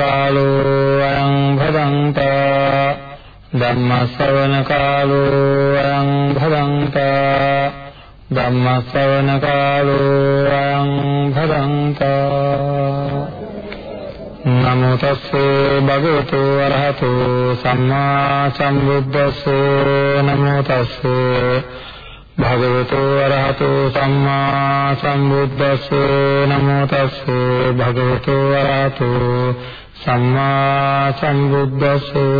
ධම්මස්සවනකාලෝ අයං භදංතා ධම්මස්සවනකාලෝ අයං භදංතා ධම්මස්සවනකාලෝ අයං භදංතා නමෝ තස්සේ භගවතු අරහතෝ සම්මා සම්බුද්දස්සේ। නමෝ තස්සේ භගවතු අරහතෝ සම්මා සම්බුද්දස්සේ। නමෝ තස්සේ භගවතු අරහතෝ සම්මා සම්බුද්දස්සේ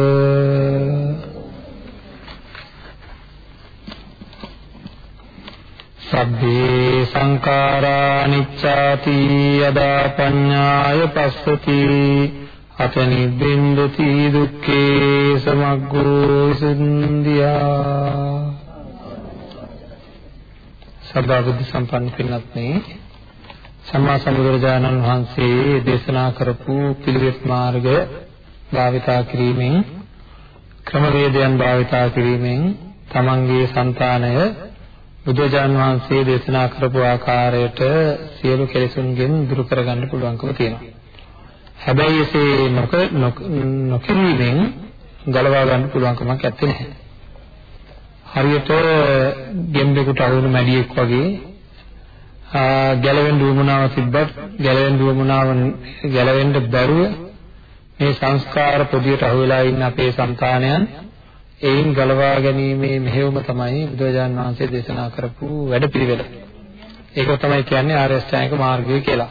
සබ්බේ සංඛාරා නිච්ඡාති යදා පඤ්ඤාය පස්සති। අත නිබ්බින්දති දුක්ඛේ සමග්ගෝ සුන්දියා। සබ්බා බුද්ධ සම්පන්න පින්වත්නි සම්මා සම්බුදුරජාණන් වහන්සේ දේශනා කරපු පිළිවෙත් මාර්ගය භාවිතා කිරීමෙන් ක්‍රමවේදයන් භාවිතා කිරීමෙන් තමන්ගේ సంతානය බුදුජාන් වහන්සේ දේශනා කරපු ආකාරයට සියලු කෙලෙසුන්ගෙන් දුරු කරගන්න පුළුවන්කම තියෙනවා. හැබැයි එසේ නොකිරීමෙන් ගලවා ගන්න පුළුවන්කමක් නැත්තේ. හරියට ගෙම්බෙකුට අහුණු මැඩියෙක් වගේ ගැලවෙන්න උවමනාව තිබ්බත් ගැලවෙන්න උවමනාව ගැලවෙන්න බැරුව මේ සංස්කාර පොදියට අහු වෙලා ඉන්න අපේ సంతානයන් එයින් ගලවා ගැනීමේ මෙහෙයුම තමයි බුදුරජාණන් වහන්සේ දේශනා කරපු වැඩපිළිවෙල. ඒක තමයි කියන්නේ ආර්ය අෂ්ටාංගික මාර්ගය කියලා.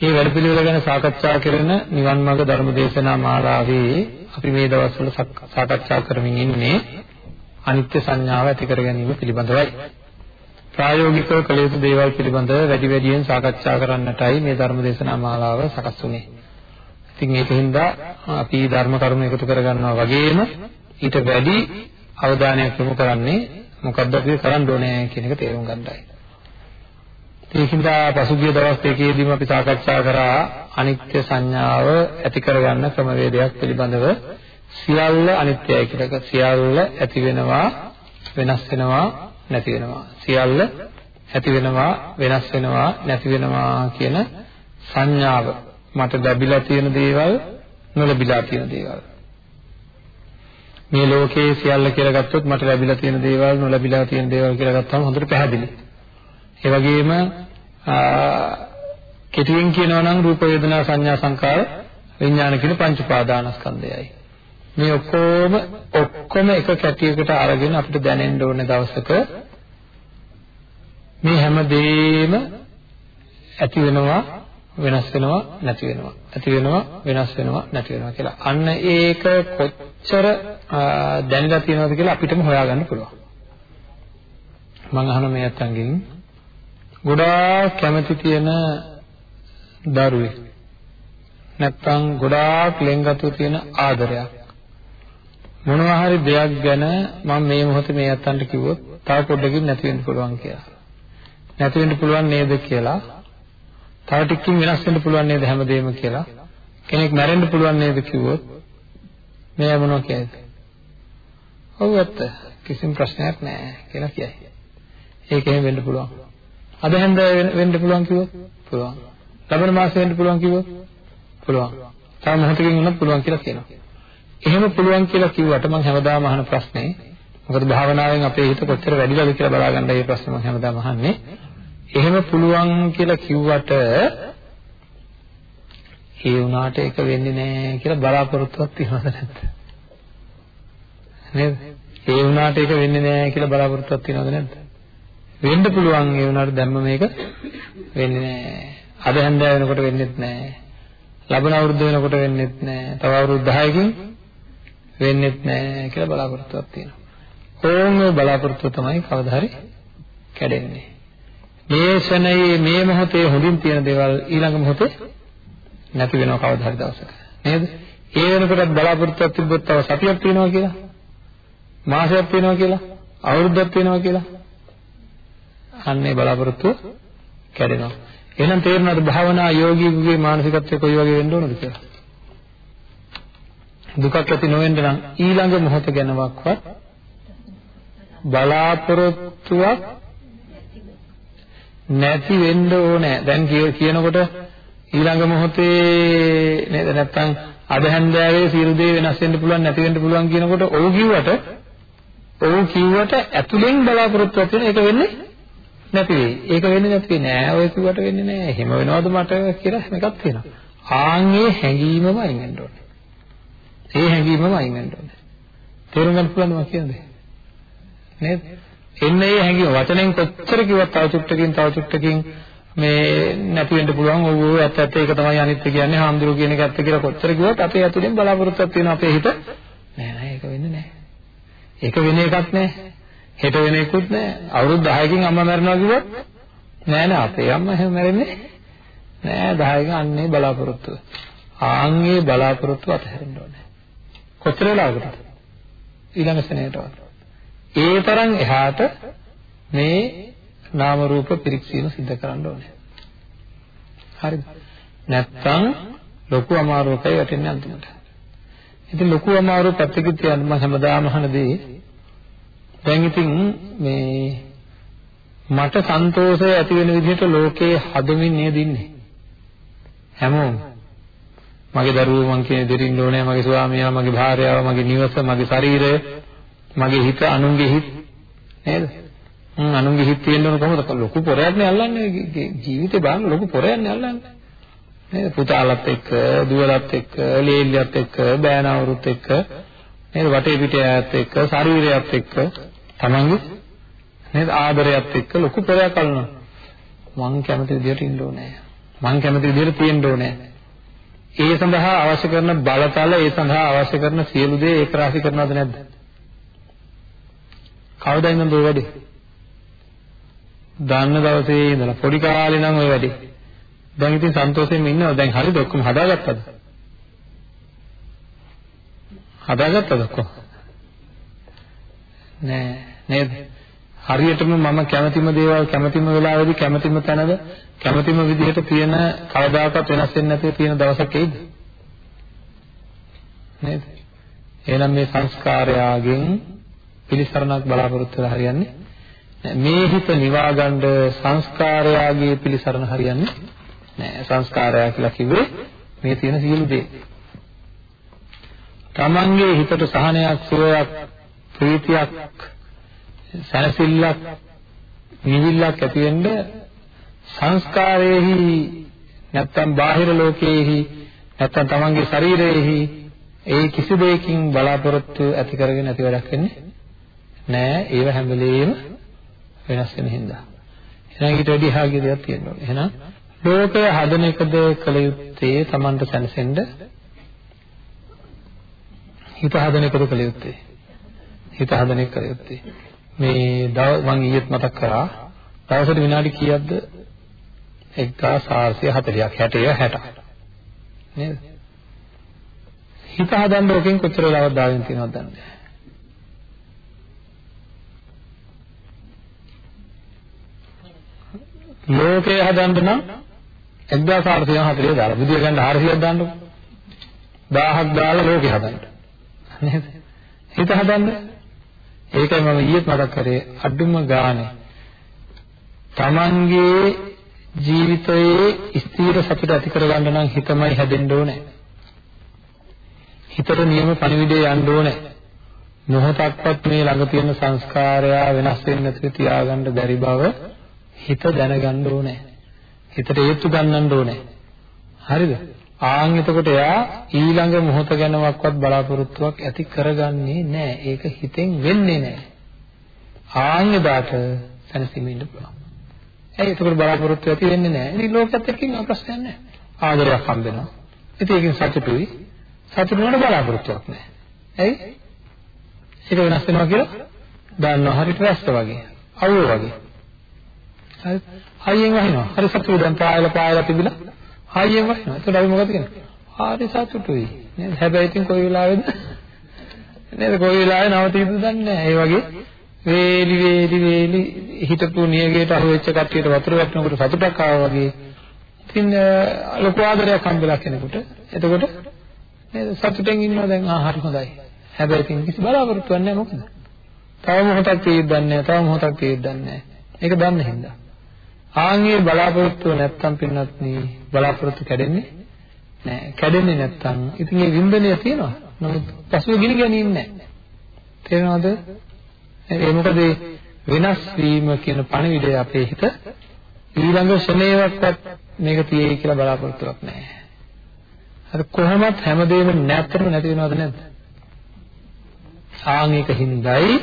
මේ වැඩපිළිවෙල ගැන සාකච්ඡා කරන නිවන් මාර්ග ධර්ම දේශනා මාලාවේ අපි මේ දවස්වල සාකච්ඡා කරමින් ඉන්නේ අනිත්‍ය සංඥාව ඇති කර ගැනීම පිළිබඳවයි. ප්‍රායෝගිකව කළ යුතු දේවල් පිළිබඳව වැඩි වැඩියෙන් සාකච්ඡා කරන්නටයි මේ ධර්ම දේශනා මාලාව සකස් වුනේ. ඉතින් ඒකින්ද අපි ධර්ම කරුණු එකතු කරගන්නවා වගේම ඊට වැඩි අවධානයක් යොමු කරන්නේ මොකද්ද අපි කරන්න ඕනේ කියන එක තේරුම් ගන්නයි. ඒකින්ද පසුගිය දවස් දෙකේදීම අපි සාකච්ඡා කරා අනිත්‍ය සංඥාව ඇති කරගන්න ක්‍රමවේදයක් පිළිබඳව සියල්ල අනිත්‍යයි කියලා. සියල්ල ඇති වෙනවා වෙනස් වෙනවා නැති වෙනවා. සියල්ල ඇති වෙනවා වෙනස් වෙනවා නැති වෙනවා කියන සංඥාව මට ලැබිලා තියෙන දේවල් නොලැබිලා තියෙන දේවල් මේ ලෝකයේ සියල්ල කියලා ගත්තොත් මට ලැබිලා තියෙන දේවල් නොලැබිලා තියෙන දේවල් කියලා ගත්තාම හොඳට පැහැදිලි. ඒ වගේම කෙටියෙන් කියනවා නම් රූප වේදනා සංඥා සංකාර විඥාන කියන පංච උපාදානස්කන්ධයයි. මේ ඔක්කොම ඔක්කොම එක කැටියකට අරගෙන අපිට දැනෙන්න ඕන දවසක මේ හැම දෙෙම ඇති වෙනවා වෙනස් වෙනවා නැති වෙනවා ඇති වෙනවා වෙනස් වෙනවා නැති වෙනවා කියලා. අන්න ඒක කොච්චර දැනලා තියෙනවද කියලා අපිටම හොයාගන්න පුළුවන්. මම අහන මේ අතංගෙන් ගොඩාක් කැමති තියෙන දරුවෙක් නැත්තම් ගොඩාක් ලෙන්ගතු තියෙන ආදරයක් මොනවා හරි දෙයක් ගැන මම මේ මොහොතේ මේ අතන්ට කිව්වොත් තව පොඩ්ඩකින් නැති වෙන්න පුළුවන් කියලා. නැති වෙන්න පුළුවන් නේද කියලා තව ටිකකින් වෙනස් වෙන්න පුළුවන් නේද හැමදේම කියලා කෙනෙක් මැරෙන්න පුළුවන් නේද කිව්වොත් මෙයා මොනවා කියයිද? ඔව් ඇත්ත කිසිම ප්‍රශ්නයක් නැහැ කියලා කියයි. ඒක එහෙම වෙන්න පුළුවන්. අද හැන්ද වෙන්න පුළුවන් කිව්වොත් පුළුවන්. ලබන මාසේ වෙන්න පුළුවන් කිව්වොත් පුළුවන්. තව මොහොතකින් වුණත් පුළුවන් කියලා කියනවා. එහෙම පුළුවන් කියලා කිව්වට මම හැමදාම අහන ප්‍රශ්නේ මොකද භාවනාවෙන් අපේ හිත කොච්චර වැඩිලාද කියලා බලාගන්න මේ ප්‍රශ්නේ මම හැමදාම අහන්නේ. එහෙම පුළුවන් කියලා කිව්වට ඒ වුණාට ඒක වෙන්නේ නැහැ කියලා බලාපොරොත්තුවක් තියනවද නැද්ද? නේද? ඒ වුණාට ඒක වෙන්නේ නැහැ කියලා බලාපොරොත්තුවක් තියනවද නැද්ද? වෙන්න පුළුවන් ඒ වුණාට දැම්ම මේක වෙන්නේ නැහැ. අද හැන්දෑව වෙනකොට වෙන්නේත් නැහැ. ලබන අවුරුද්ද වෙනකොට වෙන්නේත් නැහැ. තව අවුරුදු 10කින් වෙන්නේත් නැහැ කියලා බලාපොරොත්තුවක් තියෙනවා. ඕම බලාපොරොත්තුව තමයි කවදා හරි කැඩෙන්නේ. මේ ෂණයේ මේ මොහොතේ හොඳින් තියෙන දේවල් ඊළඟ මොහොතේ නැති වෙනවා කවදා හරි දවසක නේද? ඒ වෙනකොටත් බලාපොරොත්තුවක් තිබ්බොත් තව සතියක් තියෙනවා කියලා මාසයක් තියෙනවා කියලා අවුරුද්දක් තියෙනවා කියලා අන්නේ බලාපොරොත්තුව කැඩෙනවා. එහෙනම් තේරෙනවද භාවනා යෝගීකුගේ මානසිකත්වය කොයි වගේ වෙන්න ඕනද කියලා? දුකක් ඇති නොවෙන්න නම් ඊළඟ මොහොත ගැනවත් බලාපොරොත්තුවක් නැති වෙන්න ඕනේ. දැන් කියනකොට ඊළඟ මොහොතේ නේද නැත්තම් අද හැන්දෑවේ සියලු දේ වෙනස් වෙන්න පුළුවන් නැති වෙන්න පුළුවන් කියනකොට ඔව් කිව්වට ඔව් කිව්වට ඇතුලෙන් බලාපොරොත්තුවක් තියෙන එක වෙන්නේ නැති වෙයි. ඒක වෙන්නේ නැති වෙන්නේ නෑ. ඔය කිව්වට වෙන්නේ නෑ. එහෙම වෙනවද මට කියලා එකක් තියෙනවා. ආන්ගේ හැඟීමම අයින් වෙන්න ඕනේ. ඒ හැඟීමම අයින් වෙන්න ඕනේ. තේරුම් ගන්න පුළුවන්ද මම කියන්නේ? නේද? එන්නේ මේ හැඟීම වචනෙන් කොච්චර කිව්වත් තව චුට්ටකින් තව චුට්ටකින් මේ නැති වෙන්න පුළුවන්. ඔව් ඔව් ඇත්ත ඇත්ත. ඒක තමයි අනිත්‍ය කියන්නේ. හාමුදුරුවෝ කියන එක ඇත්ත කියලා කොච්චර කිව්වත් අපේ ඇතුලෙන් බලාපොරොත්තුවක් තියෙනවා අපේ හිත. නෑ නෑ ඒක වෙන්නේ නෑ. ඒක වෙන එකක් නෑ. හෙට වෙන එකකුත් නෑ. අවුරුදු 10කින් අම්මා මැරෙනවා කිව්වොත් නෑ නෑ. අපේ අම්මා එහෙම මැරෙන්නේ නෑ. 10කින් අන්නේ බලාපොරොත්තුව. ආන්ගේ බලාපොරොත්තුව අතහැරෙන්න ඕනේ. කොච්චර වෙලාවකටද ඊළඟ සෙනෙටවත් ඒ තරම් එහාට මේ නාම රූප පිරික්සීම සිද්ධ කරන්න ඕනේ. හරිද? නැත්තම් ලොකු අමාරුවකයි වැටෙන්නේ අන්තිමට. ඉතින් ලොකු අමාරුව පැත්තකින් තියන්න මම හැමදාම අහන දේ දැන් ඉතින් මේ මට සන්තෝෂය ඇති වෙන විදිහට ලෝකේ හදමින් නේද ඉන්නේ හැමෝම මගේ දරුවෝ මං කියන දෙරින්න ඕනේ මගේ ස්වාමියා මගේ භාර්යාව මගේ නිවස මගේ ශරීරය මගේ හිත අනුන්ගේ හිත. නේද? හ්ම් අනුන්ගේ හිත තියෙන්න ඕන කොහොමද? ලොකු පොරයක්නේ අල්ලන්නේ. ජීවිතේ බලන්න ලොකු පොරයක්නේ අල්ලන්නේ. නේද? පුතාලත් එක්ක දුවලත් එක්ක ලේලියත් එක්ක බෑනවරුත් එක්ක නේද? වටේ පිටේ ඇයත් එක්ක ශරීරයත් එක්ක තමන්ගේ නේද? ආදරයත් එක්ක ලොකු පොරයක් අල්ලනවා. මං කැමති විදිහට ඉන්න ඕනේ. මං කැමති විදිහට තියෙන්න ඕනේ. ඒ සඳහා අවශ්‍ය කරන බලතල ඒ සඳහා අවශ්‍ය කරන සියලු දේ ඒක රාශි කරනවද නැද්ද කවදා ඉඳන්ද ඔය වැඩේ දාන්න දවසේ ඉඳලා පොඩි කාලේ නම් ඔය වැඩේ. දැන් ඉතින් සන්තෝෂයෙන් ඉන්නවා. දැන් හරිද ඔක්කොම හදාගත්තද? හදාගත්තද ඔක්කොම? නෑ නේද? හරියටම මම කැමතිම දේවල් කැමතිම වෙලාවෙදි කැමතිම තැනද කැමතිම විදිහට තියෙන කවදාකවත් වෙනස් වෙන්නේ නැති තියෙන දවසක් එයිද? නේද? එහෙනම් මේ සංස්කාරයාගෙන් පිළිසරණක් බලාපොරොත්තු වෙලා හරියන්නේ මේ හිත නිවා ගන්න සංස්කාරයාගේ පිළිසරණ හරියන්නේ නෑ සංස්කාරය කියලා කිව්වේ මේ තියෙන සියලු දේ. තමන්ගේ හිතට සහනයක් සුවයක් ප්‍රීතියක් සැනසෙල්ලක් නිවිල්ලක් ඇති වෙන්න සංස්කාරයේහි නැත්තම් බාහිර ලෝකයේහි නැත්තම් තමන්ගේ ශරීරයේහි ඒ කිසි දෙයකින් බලාපොරොත්තු ඇති කරගෙන නැති වැඩක් වෙන්නේ නෑ ඒව හැම වෙලෙම වෙනස් වෙන හින්දා. එහෙනම් ඊට වැඩි එහාගේ දෙයක් තියෙනවා. එහෙනම් ලෝකය හදන එකද කළ යුත්තේ Tamanට සැනසෙන්න හිත හදන එකද කළ යුත්තේ. හිත හදන එක කළ යුත්තේ. මේ මම ඊයේත් මතක් කරා දවසට විනාඩි කීයක්ද 1440ක් 60 60 නේද? හිත හදන්න ඕකෙන් කොච්චර වෙලාවක් දාගෙන තියෙනවද දන්නේ නැහැ. ලෝකය හදන්න නම් 1440 දාලා බුදිය ගන්න 400ක් දාන්නකො 1000ක් දාලා ලෝකය හදන්න. නේද? හිත හදන්න. ඒකයි මම ඊයේත් මතක් කරේ අඩුම ගානේ. Tamanගේ ජීවිතයේ ස්ථීර සතුට ඇති කරගන්න නම් හිතමයි හැදෙන්න ඕනේ හිතට නියම පණිවිඩය යන්න ඕනේ මොහොතක්වත් මේ ළඟ තියෙන සංස්කාරය වෙනස් වෙන්නේ නැතිව තියාගන්න බැරි බව හිත දැනගන්න ඕනේ. හිතට ඒත්තු ගන්නන්න ඕනේ. හරිද? ආන් එතකොට එයා ඊළඟ මොහොත ගැනවත් බලාපොරොත්තුවක් ඇති කරගන්නේ නැහැ. ඒක හිතෙන් වෙන්නේ නැහැ. ආන් එදාට සැනසීමෙන් ඉන්න පුළුවන්. ඇයි එතකොට බලාපොරොත්තු ඇති වෙන්නේ නැහැ. ඉතින් ලෝකෙත් එක්කින් ප්‍රශ්නයක් නැහැ. ආදරයක් හම්බෙනවා. ඉතින් ඒකෙන් සතුටුයි. සතුටු වෙනකොට බලාපොරොත්තුවක් නැහැ. ඇයි? ඒක වෙනස් වෙනවා කියලා දන්නවා හරියට රැස්ත වගේ. අවුල වගේ. හරි හයියෙන් වහිනවා හරි සතුටුයි දැන් පායලා පායලා තිබිලා හයියෙන් වහිනවා එතකොට අපි මොකද කියන්නේ හරි සතුටුයි නේද හැබැයි ඉතින් කොයි වෙලාවෙද නේද කොයි වෙලාවෙ නවතීද දන්නේ නැහැ ඒ වගේ වේලි වේලි වේලි හිතපු නියගේට අහුවෙච්ච කට්ටියට වතුර වැටෙනකොට සතුටක් ආවා වගේ ඉතින් ලොකු ආදරයක් හම්බෙලා කෙනෙකුට. එතකොට නේද සතුටෙන් ඉන්නවා දැන් ආ හරි හොඳයි. හැබැයි ඉතින් කිසි බලාපොරොත්තුවක් නැහැ මොකද? තව මොහොතක් තියෙද්දන්නේ නැහැ. තව මොහොතක් තියෙද්දන්නේ නැහැ. ඒක දන්න හින්දා. ආන්ගේ බලාපොරොත්තුව නැත්තම් පින්නත් නේ බලාපොරොත්තු කැඩෙන්නේ නැහැ. කැඩෙන්නේ නැත්තම් ඉතින් ඒ වින්දනය තියෙනවා. නමුත් පසුව ගිනි ගැනීම නැහැ. තේරෙනවද? ඒ මොකද වෙනස් වීම කියන පණිවිඩය අපේ හිත ඊළඟ ශ්‍රේණියවත්වත් මේක තියෙයි කියලා බලාපොරොත්තුවක් නැහැ. අර කොහොමත් හැමදේම නැත්තම නැති වෙනවද නැද්ද? ආන් එක හිඳයි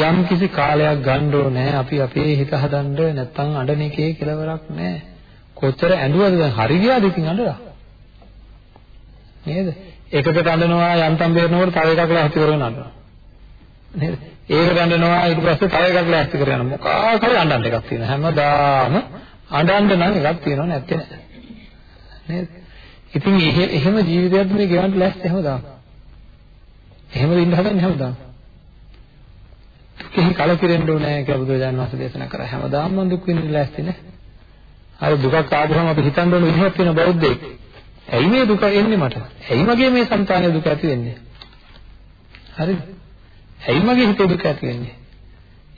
යම් කිසි කාලයක් ගන්න ඕනේ අපි අපේ හිත හදන්න නැත්තම් අඬන එකේ කෙලවරක් නැහැ. කොච්චර ඇඬුවද දැන් හරි ගියාද ඉතින් අඬලා? නේද? එකකට අඬනවා යන්තම් බේරනකොට තව එකක් ලැස්ති කරගෙන අඬනවා. නේද? ඒක ගන්නනවා ඊට පස්සේ තව එකක් ලෑස්ති කරගෙන මොකක් හරි අඬන්න එකක් තියෙනවා. හැමදාම අඬන්න නම් එකක් තියෙනව නැත්තේ නෑ. නේද? ඉතින් එහෙම ජීවිතයක් මේ ගෙවන්න ලෑස්ති හැමදාම. එහෙම ඉන්න හදන්නේ හැමදාම. දුකෙහි කලකිරෙන්න ඕනේ කියලා බුදුරජාණන් වහන්සේ දේශනා කරා. හැමදාම මම දුක් විඳින්න ලෑස්ති නෑ. අර දුකක් ආවම අපි හිතන්න ඕන විදිහක් වෙන බෞද්ධයෙක්. ඇයි මේ දුක එන්නේ මට? ඇයි මගේ මේ సంతානයේ දුක ඇති වෙන්නේ? හරිද? ඇයි මගේ හිතේ දුක ඇති වෙන්නේ?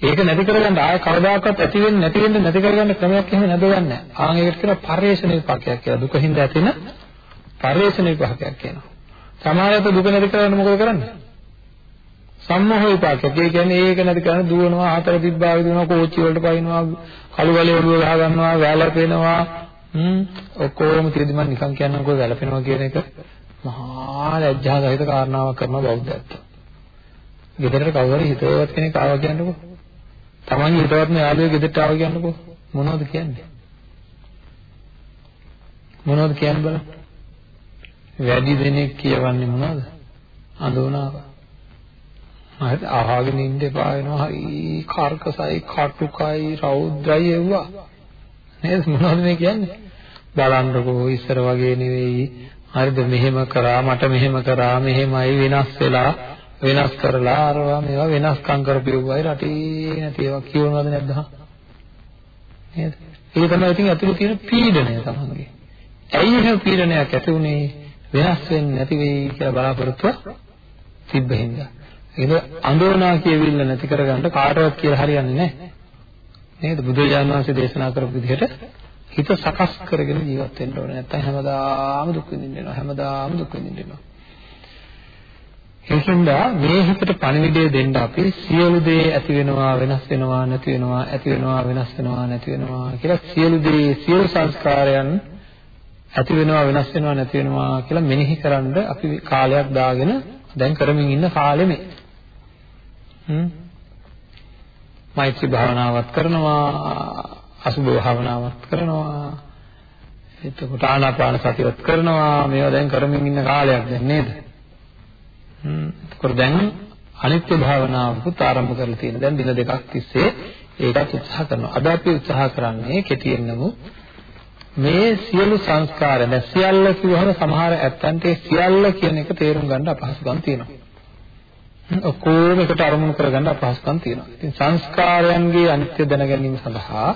ඒක නැති කරගන්න ආය කවදාකවත් ඇති වෙන්නේ නැති වෙන්නේ නැති කරගන්න ක්‍රමයක් එහෙම නැදගන්නේ. ආන් ඒකට කියනවා පරිේශන විපාකයක් කියලා. දුක හින්දා ඇතින පරිේශන විපාකයක් කියනවා. සමහරවිට දුක නැති කරගන්න මොකද කරන්නේ? සම්මෝහ විපාකයක්. ඒ කියන්නේ ඒක නැති කරන දුවනවා, ආතර දිබ්බා විදිනවා, කෝච්චි වලට පයින්නවා, කළු ගලේ ඔළුව ගහ ගන්නවා, වැළපෙනවා. හ්ම් ඔක්කොම තියදී මම නිකන් කියන්නම්කෝ වැළපෙනවා කියන එක මහා ලැජ්ජාසහිත කාරණාවක් කරන බෞද්ධයත්. ගෙදරට කවුරු හරි හිතවත් කෙනෙක් ආවා කියන්නකෝ. තමන්ගේ හිතවත්ම යාළුවෙක් ගෙදරට ආවා කියන්නකෝ. මොනවද කියන්නේ? මොනවද කියන්න බලන්න. වැඩි දෙනෙක් කියවන්නේ මොනවද? අඳුනාව. හරි අහගෙන ඉන්න එපා වෙනවා. හරි කාර්කසයි, කටුකයි, රෞද්‍රයි එව්වා. නේද මොනවද මේ කියන්නේ? බලන්නකෝ ඉස්සර වගේ නෙවෙයි. හරිද මෙහෙම කරා මට මෙහෙම කරා මෙහෙමයි වෙනස් වෙලා වෙනස් කරලා අරවා මේවා වෙනස්කම් කරපියුවයි රටේ නැති ඒවා කියවනවද නැද්ද? නේද? ඒක තමයි ඉතින් අතුරු තියෙන පීඩනය තමයි. ඇයි එහෙම පීඩනයක් ඇති උනේ වෙනස් වෙන්නේ නැති වෙයි කියලා බලාපොරොත්තුව තිබ්බ හින්දා. ඒක අඳෝනා කියවිල්ල නැති කරගන්න කාටවත් කියලා හරියන්නේ නැහැ. නේද? බුදුරජාණන් වහන්සේ දේශනා කරපු විදිහට හිත සකස් කරගෙන ජීවත් වෙන්න ඕනේ. නැත්නම් හැමදාම දුක් විඳින්න වෙනවා. හැමදාම දුක් විඳින්න වෙනවා. ඒකින්ද මේ හිතට පණිවිඩය දෙන්න අපි සියලු දේ ඇති වෙනවා වෙනස් වෙනවා නැති වෙනවා ඇති වෙනවා වෙනස් වෙනවා නැති වෙනවා කියලා සියලු දේ සියලු සංස්කාරයන් ඇති වෙනවා වෙනස් වෙනවා නැති වෙනවා කියලා මෙනෙහි කරන්ඩ අපි කාලයක් දාගෙන දැන් කරමින් ඉන්න කාලෙ මේ. හ්ම්. මෛත්‍රී භාවනාවත් කරනවා අසුභ භාවනාවත් කරනවා එතකොට ආනාපාන සතියවත් කරනවා මේවා දැන් කරමින් ඉන්න කාලයක් දැන් නේද? එතකොට දැන් අනිත්‍ය භාවනාවකුත් ආරම්භ කරලා තියෙනවා. දැන් දින දෙකක් තිස්සේ ඒකත් උත්සාහ කරනවා. අද අපි උත්සාහ කරන්නේ කෙටියෙන් නමුත් මේ සියලු සංස්කාර දැන් සියල්ල කිව්වහම සමහර ඇත්තන්ට ඒ සියල්ල කියන එක තේරුම් ගන්න අපහසුකම් තියෙනවා. ඔක්කොම එකට අරමුණු කරගන්න අපහසුකම් තියෙනවා. ඉතින් සංස්කාරයන්ගේ අනිත්‍ය දැන ගැනීම සඳහා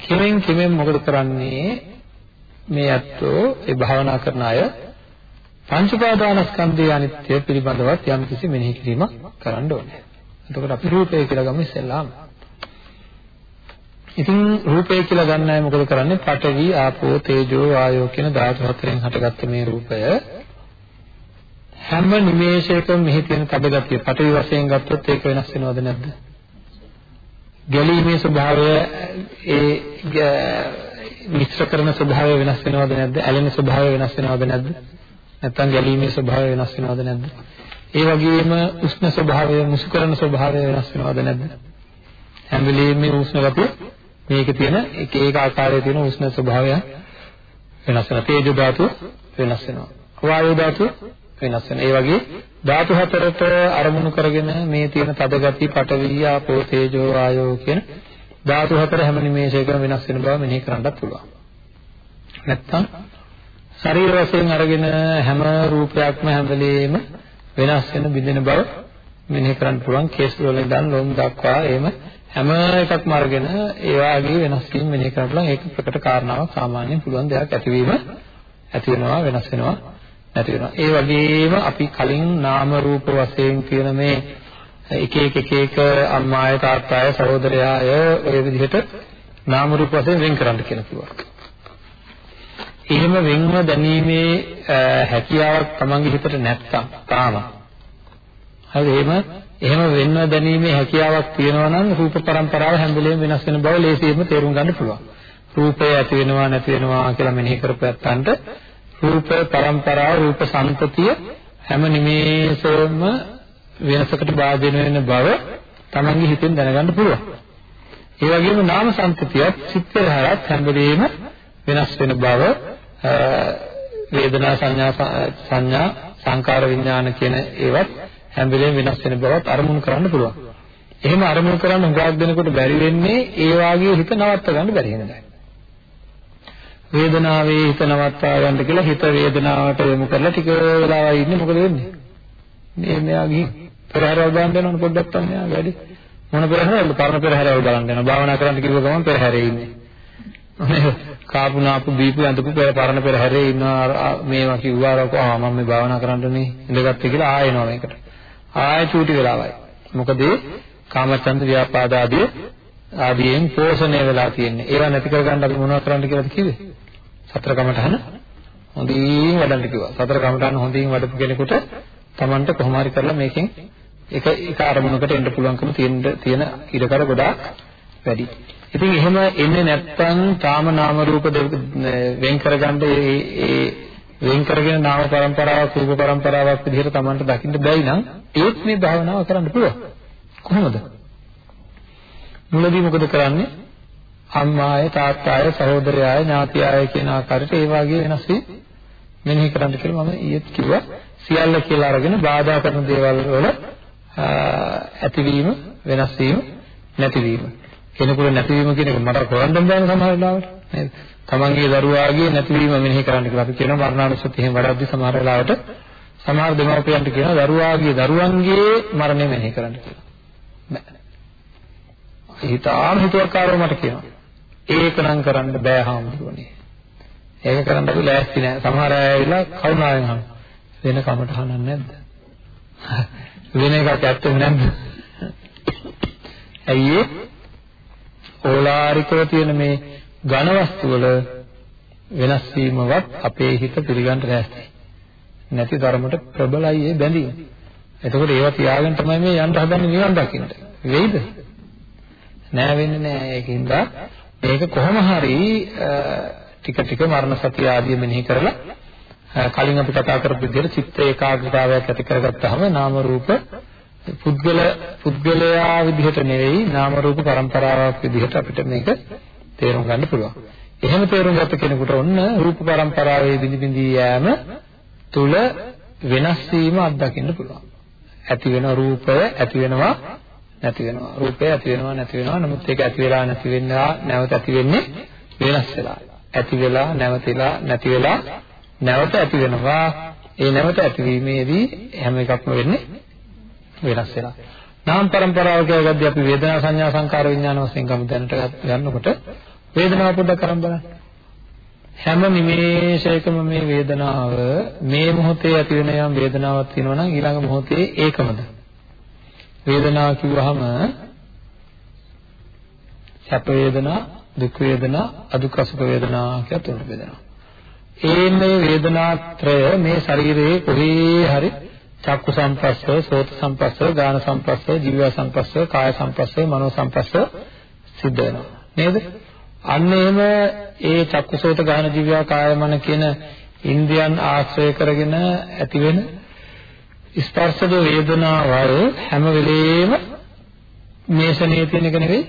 කෙමෙන් කෙමෙන් මොකද කරන්නේ? මේ අත්ෝ ඒ භාවනා කරන අය පංච උපාදානස්කන්ධයේ අනිත්‍ය පිළිබඳවත් යම් කිසි මෙනෙහි කිරීමක් කරන්න ඕනේ. එතකොට අපි රූපය කියලා ගමු ඉස්සෙල්ලාම. ඉතින් රූපය කියලා ගන්න අය මොකද කරන්නේ? පඨවි, ආපෝ, තේජෝ, වායෝ කියන ධාතු හතරෙන් හටගත්ත මේ රූපය හැම නිමේෂයකම මෙහි තියෙන තබගතිය පඨවි වශයෙන් ගත්තොත් ඒක වෙනස් වෙනවද නැද්ද? ගැලීමේ ස්වභාවය ඒ මිශ්‍ර කරන ස්වභාවය වෙනස් වෙනවද නැද්ද? ඇලෙන ස්වභාවය වෙනස් වෙනවද නැද්ද? නැත්නම් ගැලීමේ ස්වභාවය වෙනස් වෙනවද නැද්ද? ඒ වගේම උෂ්ණ ස්වභාවය, මුසු කරන ස්වභාවය වෙනස් වෙනවද නැද්ද? හැම වෙලෙම මේ උෂ්ණ ගතිය මේකේ තියෙන එක එක ආකාරයේ තියෙන උෂ්ණ ස්වභාවය වෙනස් වෙනවා. තේජෝ ධාතුව වෙනස් වෙනවා. වායෝ ධාතුව වෙනස් වෙනවා. ඒ වගේ ධාතු හතරට අරමුණු කරගෙන මේ තියෙන තද ගතිය, පඨවි, ආපෝ, තේජෝ, වායෝ කියන ධාතු හතර හැම නිමේෂයකම වෙනස් වෙන බව මෙනෙහි කරන්නත් පුළුවන්. නැත්තම් ශරීර වශයෙන් අරගෙන හැම රූපයක්ම හැම වෙලෙම වෙනස් වෙන බිඳෙන බව මෙනෙහි කරන්න පුළුවන් කේස් වල ඉඳන් ලොම් දක්වා එහෙම හැම එකක්ම අරගෙන ඒ වාගේ වෙනස් වීම මෙනෙහි කරලා ඒක ප්‍රකට කාරණාවක් සාමාන්‍යයෙන් පුළුවන් දෙයක් ඇතිවීම ඇති වෙනවා වෙනස් වෙනවා නැති වෙනවා. ඒ වගේම අපි කලින් නාම රූප වශයෙන් කියන මේ එක එක එක එක අම්මාය තාත්තාය සහෝදරයාය ඔය විදිහට නාම රූප වශයෙන් වෙන් කරන්න කියලා කිව්වා. එහෙම වෙන්ව දැනීමේ හැකියාවක් Tamange හිතට නැත්තම් තාම හරි එහෙම එහෙම වෙන්ව දැනීමේ හැකියාවක් තියෙනවා නම් රූප પરම්පරාව හැඳලෙම වෙනස් වෙන බව ලේසියෙන්ම තේරුම් ගන්න පුළුවන් රූපය ඇති වෙනවා නැති වෙනවා කියලා මෙනෙහි කරපැත්තන්ට රූප પરම්පරාව රූප සංතතිය හැම නිමේෂෙම වෙනසකට භාජන වෙන බව තමන්ගේ හිතෙන් දැනගන්න පුළුවන්. ඒ වගේම නාම සංතතියත් චිත්ත රහරත් හැම වෙලේම වෙනස් වෙන බව වේදනා සංඥා සංඥා සංකාර විඥාන කියන ඒවත් හැම වෙලෙම වෙනස් වෙන බවත් අරමුණු කරන්න පුළුවන්. එහෙම අරමුණු කරන්න හුඟක් දෙනකොට බැරි වෙන්නේ ඒ වාගේ හිත නවත්ත ගන්න බැරි වෙනදා. වේදනාවේ හිත නවත්වා ගන්න කියලා හිත වේදනාවට යොමු කරලා ටික වෙලාවක් ඉන්නේ මොකද වෙන්නේ? මේ මෙයා ගිහින් පෙරහැරවල් බලන්න යනවනේ පොඩ්ඩක් තමයි මෙයා වැඩි. මොන පෙරහැරවල්ද? පරණ පෙරහැරවල් බලන්න යනවා. භාවනා කරන්න කිව්ව ගමන් පෙරහැරේ ඉන්නේ. කාපු නාපු බීපු ඇඳපු පෙර පරණ පෙරහැරේ ඉන්නවා මේවා කිව්වා රකෝ ආ මම මේ භාවනා කරන්නනේ ඉඳගත්තේ කියලා ආයෙ එනවා මේකට. ආයෙ චූටි වෙලාවයි. මොකද කාමචන්ද ව්‍යාපාද ආදී ආදීන් පෝෂණය වෙලා තියෙන්නේ. ඒවා නැති කරගන්න අපි මොනවද කරන්න කියලාද කිව්වේ? සතර කමඨහන හොඳින් වඩන්න කිව්වා. සතර කමඨහන හොඳින් වඩපු කෙනෙකුට Tamanට කොහොම හරි කරලා මේකෙන් එක එක අරමුණකට එන්න පුළුවන්කම තියෙන තියෙන ඉඩකඩ ගොඩාක් වැඩි. ඉතින් එහෙම එන්නේ නැත්නම් තාම නාම රූප වෙන් කරගන්න ඒ වෙන් කරගෙන නාම પરම්පරාවක් රූප પરම්පරාවක් විදිහට Tamanට දකින්න බැයි නම් ඒත් මේ භාවනාව කරන්න පුළුවන්. කොහොමද? මුලදී මොකද කරන්නේ? අම්මාය තාත්තාය සහෝදරයාය ඥාතියාය කියන ආකාරයට ඒ වගේ වෙනස් වී මෙනෙහි කරන්න කියලා මම ඊයේත් කිව්වා සියල්ල කියලා අරගෙන බාධා කරන දේවල් වල ඇතිවීම වෙනස් වීම නැතිවීම කෙනෙකුට නැතිවීම කියන එක මට කරන්න බෑ සමහර වෙලාවට නේද තමන්ගේ දරුවාගේ නැතිවීම මෙනෙහි කරන්න කියලා අපි කියනවා මරණානුස්සති එහෙම වඩද්දි සමහර වෙලාවට සමහර දෙමාපියන්ට කියනවා දරුවාගේ දරුවන්ගේ මරණය මෙනෙහි කරන්න කියලා බෑ හිතාම හිතුවක්කාරව මට කියනවා ඒක නම් කරන්න බෑ හාමුදුරනේ. ඒක කරන්න අපි ලෑස්ති නෑ. සමහර අය ඇවිල්ලා කරුණාවෙන් අහන වෙන කමට අහන්නක් නැද්ද? වෙන එකක් ඇත්තම නැද්ද? ඇයි ඒ? ඕලාරිකව තියෙන මේ ඝන වස්තු වල වෙනස් වීමවත් අපේ හිත පිළිගන්න ලෑස්ති. නැති ධර්මයට ප්‍රබලයි ඒ බැඳීම. එතකොට ඒවා තියාගෙන තමයි මේ යන්න හදන්නේ නිවන් දකින්න. වෙයිද? නෑ වෙන්නේ නෑ ඒකින්ද මේක කොහොම හරි ටික ටික මරණ සතිය ආදී මෙනෙහි කරලා කලින් අපි කතා කරපු විදිහට චිත්ත ඒකාග්‍රතාවයක් ඇති කරගත්තාම නාම රූප පුද්ගල පුද්ගලයා විදිහට නෙවෙයි නාම රූප પરම්පරාවක් විදිහට අපිට මේක තේරුම් ගන්න පුළුවන්. එහෙම තේරුම් ගත කෙනෙකුට ඔන්න රූප પરම්පරාවේ බිඳි බිඳි යෑම තුල වෙනස් වීම අත්දකින්න පුළුවන්. ඇති වෙන රූපය ඇති වෙනවා නැති වෙනවා. රූපය ඇති වෙනවා නැති වෙනවා. නමුත් ඒක ඇති වෙලා නැති වෙනවා නැවත ඇති වෙන්නේ වෙනස් වෙලා. ඇති වෙලා නැවතිලා නැති වෙලා නැවත ඇති වෙනවා. ඒ නැවත ඇතිවීමේදී හැම එකක්ම වෙන්නේ වෙනස් වෙලා. නාම પરම්පරාව කියලාදී අපි වේදනා සංඥා සංකාර විඥාන වශයෙන් ගමු දැනට ගන්නකොට වේදනාව පොඩ්ඩක් කරන් බලන්න. හැම නිමේෂයකම මේ වේදනාව මේ මොහොතේ ඇති වෙන යම් වේදනාවක් තියෙනවා නම් ඊළඟ මොහොතේ ඒකමද? වේදනාව කිව්වහම සැප වේදනා, දුක් වේදනා, අදුක්ඛ සුඛ වේදනා කියලා තුනට බෙදෙනවා. ඒ මේ වේදනාත්‍රය මේ ශරීරයේ කොහේ හරි චක්කු සංපස්ස, සෝත සංපස්ස, ගාන සංපස්ස, ජීව සංපස්ස, කාය සංපස්ස, මනෝ සංපස්ස සිද්ධ වෙනවා. නේද? අන්න එහෙම ඒ චක්කු සෝත ගාන ජීව කාය මන කියන ඉන්ද්‍රියන් ආශ්‍රය කරගෙන ඇති වෙන ස්පර්ශද වේදනාවල් හැම වෙලෙම මේසනේ තියෙන එක නෙවෙයි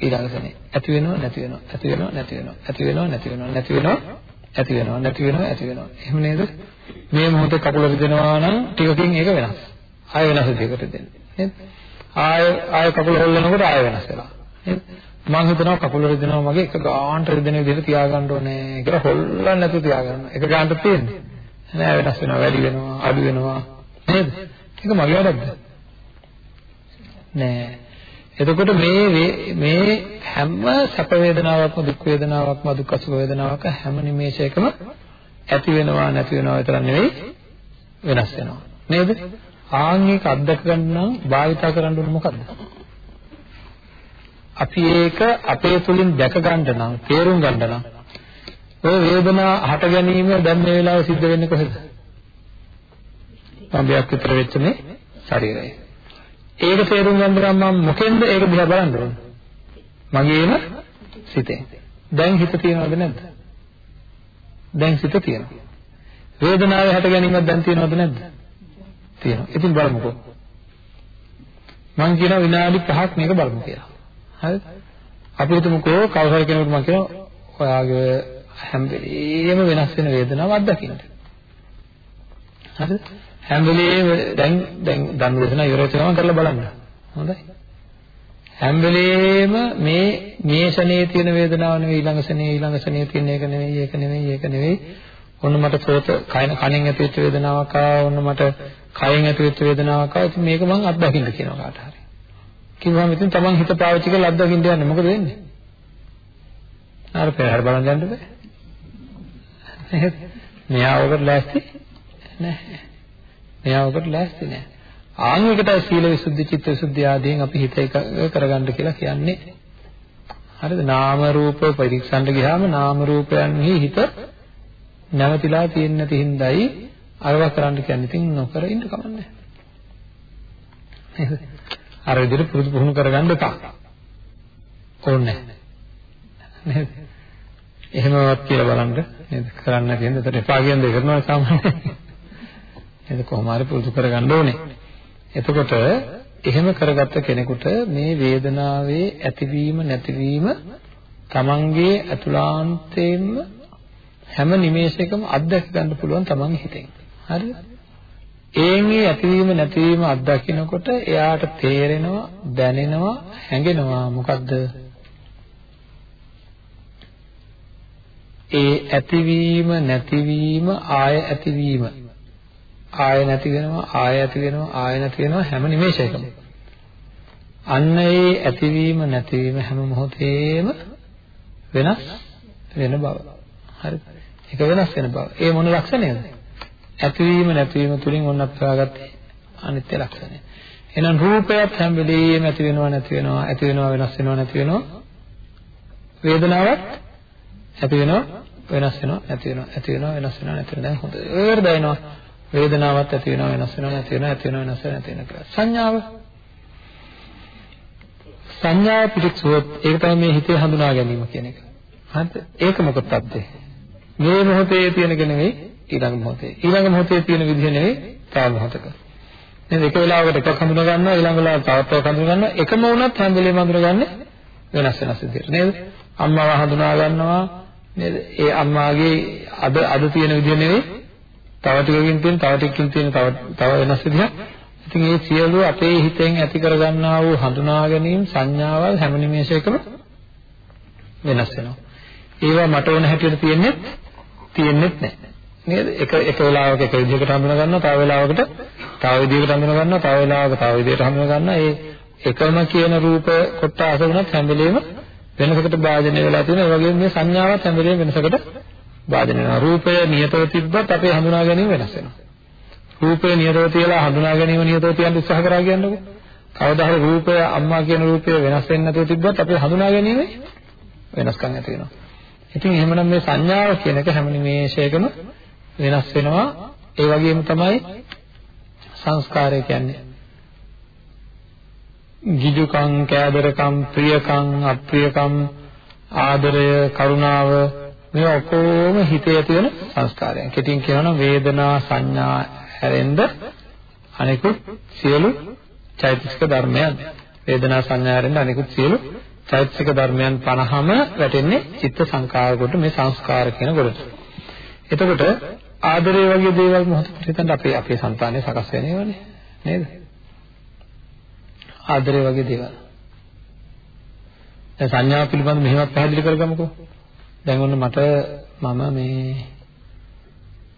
ඊළඟසනේ ඇති වෙනව නැති වෙනව ඇති වෙනව නැති වෙනව ඇති වෙනව නැති වෙනව නැති වෙනව ඇති වෙනව නැති වෙනව ඇති වෙනව. එහෙම නේද? මේ මොහොතේ කකුල රිදෙනවා නම් ටිකකින් ඒක වෙනස්. ආය වෙනස් දෙයකට දෙන්නේ නේද? ආය ආය කකුල හොල්ලනකොට ආය වෙනස් වෙනවා. නේද? මම හිතනවා කකුල රිදෙනවා මගේ එක ගානට රිදෙන විදිහට තියාගන්න ඕනේ කියලා හොල්ලන්න නැතුව තියාගන්න. එක ගානට තියෙන්නේ. නෑ වෙනස් වෙනවා වැඩි වෙනවා අඩු වෙනවා. නේද? ඒක මගේ වැඩක්ද? නෑ. එතකොට මේ මේ හැම සැප වේදනාවක්ම දුක් වේදනාවක්ම දුක් අසුභ වේදනාවක් හැම නිමේෂයකම ඇති වෙනවා නැති වෙනවා විතරක් නෙවෙයි වෙනස් වෙනවා. නේද? ආන් එක අත්දක ගන්න නම් භාවිතා කරන්න ඕනේ මොකද්ද? අපි ඒක අපේ තුලින් දැක ගන්න නම් තේරුම් ගන්න නම් ඔය වේදනා හට ගැනීම දැන් මේ වෙලාවේ සිද්ධ වෙන්නේ කොහෙද? පඹයක් විතර වෙච්ච මේ ශරීරය. ඒක තේරුම් ගන්න නම් මම මොකෙන්ද ඒක දිහා බලන්න ඕන? මගේම සිතෙන්. දැන් හිත තියනවද නැද්ද? දැන් සිත තියෙනවා. වේදනාවේ හට ගැනීමක් දැන් තියෙනවද නැද්ද? තියෙනවා. ඉතින් බලමුකෝ. මං කියන විනාඩි 5ක් මේක බලමු කියලා. හරිද? අපි හිතමුකෝ කවුරු කෙනෙකුට මම කියනවා ඔයාගේ හැම වෙලේම වෙනස් වෙන වේදනාවක් අත්දකින්න. හරිද? හැම වෙලේම දැන් දැන් ධර්ම දේශනා ඉවර වෙච්ච ගමන් කරලා බලන්න. හොඳයි. හැම වෙලේම මේ මේ ශනේ තියෙන වේදනාව නෙවෙයි ඊළඟ ශනේ ඊළඟ ශනේ තියෙන එක නෙවෙයි ඒක නෙවෙයි ඒක නෙවෙයි. ඔන්න මට සෝත කයින් කණෙන් ඇති වෙච්ච වේදනාවක් ආවා. ඔන්න මට කයෙන් ඇති වෙච්ච වේදනාවක් ආවා. ඉතින් මේක මම අත්දකින්න කියනවා කාට හරි. කිව්වම ඉතින් තමන් හිත පාවිච්චි කරලා අත්දකින්න යන්නේ මොකද වෙන්නේ? අර පෙරහැර බලන් යන්න බෑ. නේද? මෙයාවකට ලෑස්ති නැහැ. මෙයාවකට ලෑස්ති නැහැ. ආන් එකටයි සීල විසුද්ධි, චිත්ත විසුද්ධි ආදීන් අපි හිත එක කරගන්න කියලා කියන්නේ. හරිද? නාම රූප පරීක්ෂණට ගියාම නාම රූපයන්හි හිත නැවතිලා තියෙන්නේ නැති හින්දායි අරවා කරන්න කියන්නේ. ඉතින් නොකර ඉන්න කමන්නේ. නේද? අර විදිහට පුරුදු පුහුණු කරගන්න එපා. ඕනේ නේද? එහෙමවත් කියලා බලන්න නේද? කරන්න කියන්නේ එතකොට එපා කියන දේ කරනවා සාමාන්‍යයෙන්. නේද? කොහොම හරි පුරුදු කරගන්න ඕනේ. එතකොට එහෙම කරගත්ත කෙනෙකුට මේ වේදනාවේ ඇතිවීම නැතිවීම තමන්ගේ අතුලාන්තයෙන්ම හැම නිමේෂයකම අත්දැක ගන්න පුළුවන් තමන්ගේ හිතෙන්. හරිද? ඒන්ගේ ඇතිවීම නැතිවීම අත්දකිනකොට එයාට තේරෙනවා, දැනෙනවා, හැඟෙනවා මොකද්ද? ඒ ඇතිවීම නැතිවීම ආය ඇතිවීම ආය නැති වෙනවා ආය ඇති වෙනවා ආය නැති වෙනවා හැම නිමේෂයකම. අන්න ඒ ඇතිවීම නැතිවීම හැම මොහොතේම වෙනස් වෙන බව. හරිද ඒක වෙනස් වෙන බව. ඒ මොන ලක්ෂණයද? ඇතිවීම නැතිවීම තුලින් ඔන්නත් හොයාගත්තේ අනිත්‍ය ලක්ෂණය. එහෙනම් රූපයත් හැම වෙලෙම ඇති වෙනවා නැති වෙනවා ඇති වෙනවා වෙනස් වෙනවා නැති වෙනවා. වේදනාවක් ඇති වෙනවා වෙනස් වෙනවා නැති වෙනවා ඇති වෙනවා වෙනස් වෙනවා නැති වෙනවා. දැන් හොඳට දැනෙනවා. වේදනාවක් ඇති වෙනවා වෙනස් වෙනවා නැති වෙනවා ඇති වෙනවා වෙනස් වෙනවා නැති වෙනවා කියලා. සංඥාව. සංඥා පිටික්සුවොත් ඒක තමයි මේ හිතේ හඳුනා ගැනීම කියන එක. හරිද? ඒක මොකක්ද මේ මොහොතේ තියෙන එක නෙවෙයි ඊළඟ මොහොතේ. ඊළඟ මොහොතේ තියෙන විදිහ නෙවෙයි තව මොහොතක. නේද? එක වෙලාවකට එකක් හඳුනා ගන්නවා ඊළඟ වෙලාවට තවත් එකක් හඳුනා ගන්නවා. එකම වුණත් හැම වෙලේම හඳුනාගන්නේ වෙනස් වෙනස් විදිහට. නේද? අම්මාව හඳුනා ගන්නවා. නේද? ඒ අම්මාගේ අද අද තියෙන විදිහ නෙවෙයි තව ටිකකින් තියෙන තව ටිකකින් තියෙන තව තව වෙනස් විදිහක්. ඉතින් මේ සියලු අපේ හිතෙන් ඇති කරගන්නා වූ හඳුනා ගැනීම සංඥාවල් හැම නිමේෂයකම වෙනස් වෙනවා. ඒවා මට ඕන හැටියට තියෙන්නේ තියෙන්නේත් නැහැ නේද? එක එක වෙලාවක එක විදිහකට හඳුනා ගන්නවා තව වෙලාවකට තව විදිහකට හඳුනා ගන්නවා තව වෙලාවක තව විදිහකට හඳුනා ගන්නවා. ඒ එකම කියන රූප කොටස වුණත් හැම වෙලෙම වෙනසකට භාජනය වෙලා තියෙනවා. ඒ වගේම මේ සංඥාවත් හැම වෙලේම වෙනසකට භාජනය වෙනවා. රූපය නියතව තිබ්බත් අපේ හඳුනා ගැනීම වෙනස් වෙනවා. රූපය නියතව තියලා හඳුනා ගැනීම නියතව තියන්න උත්සාහ කරා කියන්නකො. කවදා හරි රූපය අම්මා කියන රූපය වෙනස් වෙන්නේ නැතුව තිබ්බත් අපේ හඳුනා ගැනීම වෙනස්කම් ඇති වෙනවා. ඉතින් එහෙමනම් මේ සංඥාව කියන එක හැම නිමේෂයකම වෙනස් වෙනවා. ඒ වගේම තමයි සංස්කාරය කියන්නේ. ගිජුකම්, කෑදරකම්, ප්‍රියකම්, අප්‍රියකම්, ආදරය, කරුණාව මේ ඔක්කොම හිතේ ඇති වෙන සංස්කාරයන්. කෙටින් කියනවා නම් වේදනා, සංඥා හැරෙන්න අනිකුත් සියලු චෛතසික ධර්මයන්. වේදනා සංඥා හැරෙන්න අනිකුත් සියලු චෛතසික ධර්මයන් 50ම වැටෙන්නේ චිත්ත සංකාර කොට මේ සංස්කාර කියන කොටට. එතකොට ආදරය වගේ දේවල් මොහොතකට හිතන්න අපේ අපේ సంతානය සකස් වෙනේවනේ නේද? ආදරය වගේ දේවල්. දැන් සංඥා පිළිබඳ මෙහෙමත් පැහැදිලි කරගමුකෝ. දැන් ඔන්න මට මම මේ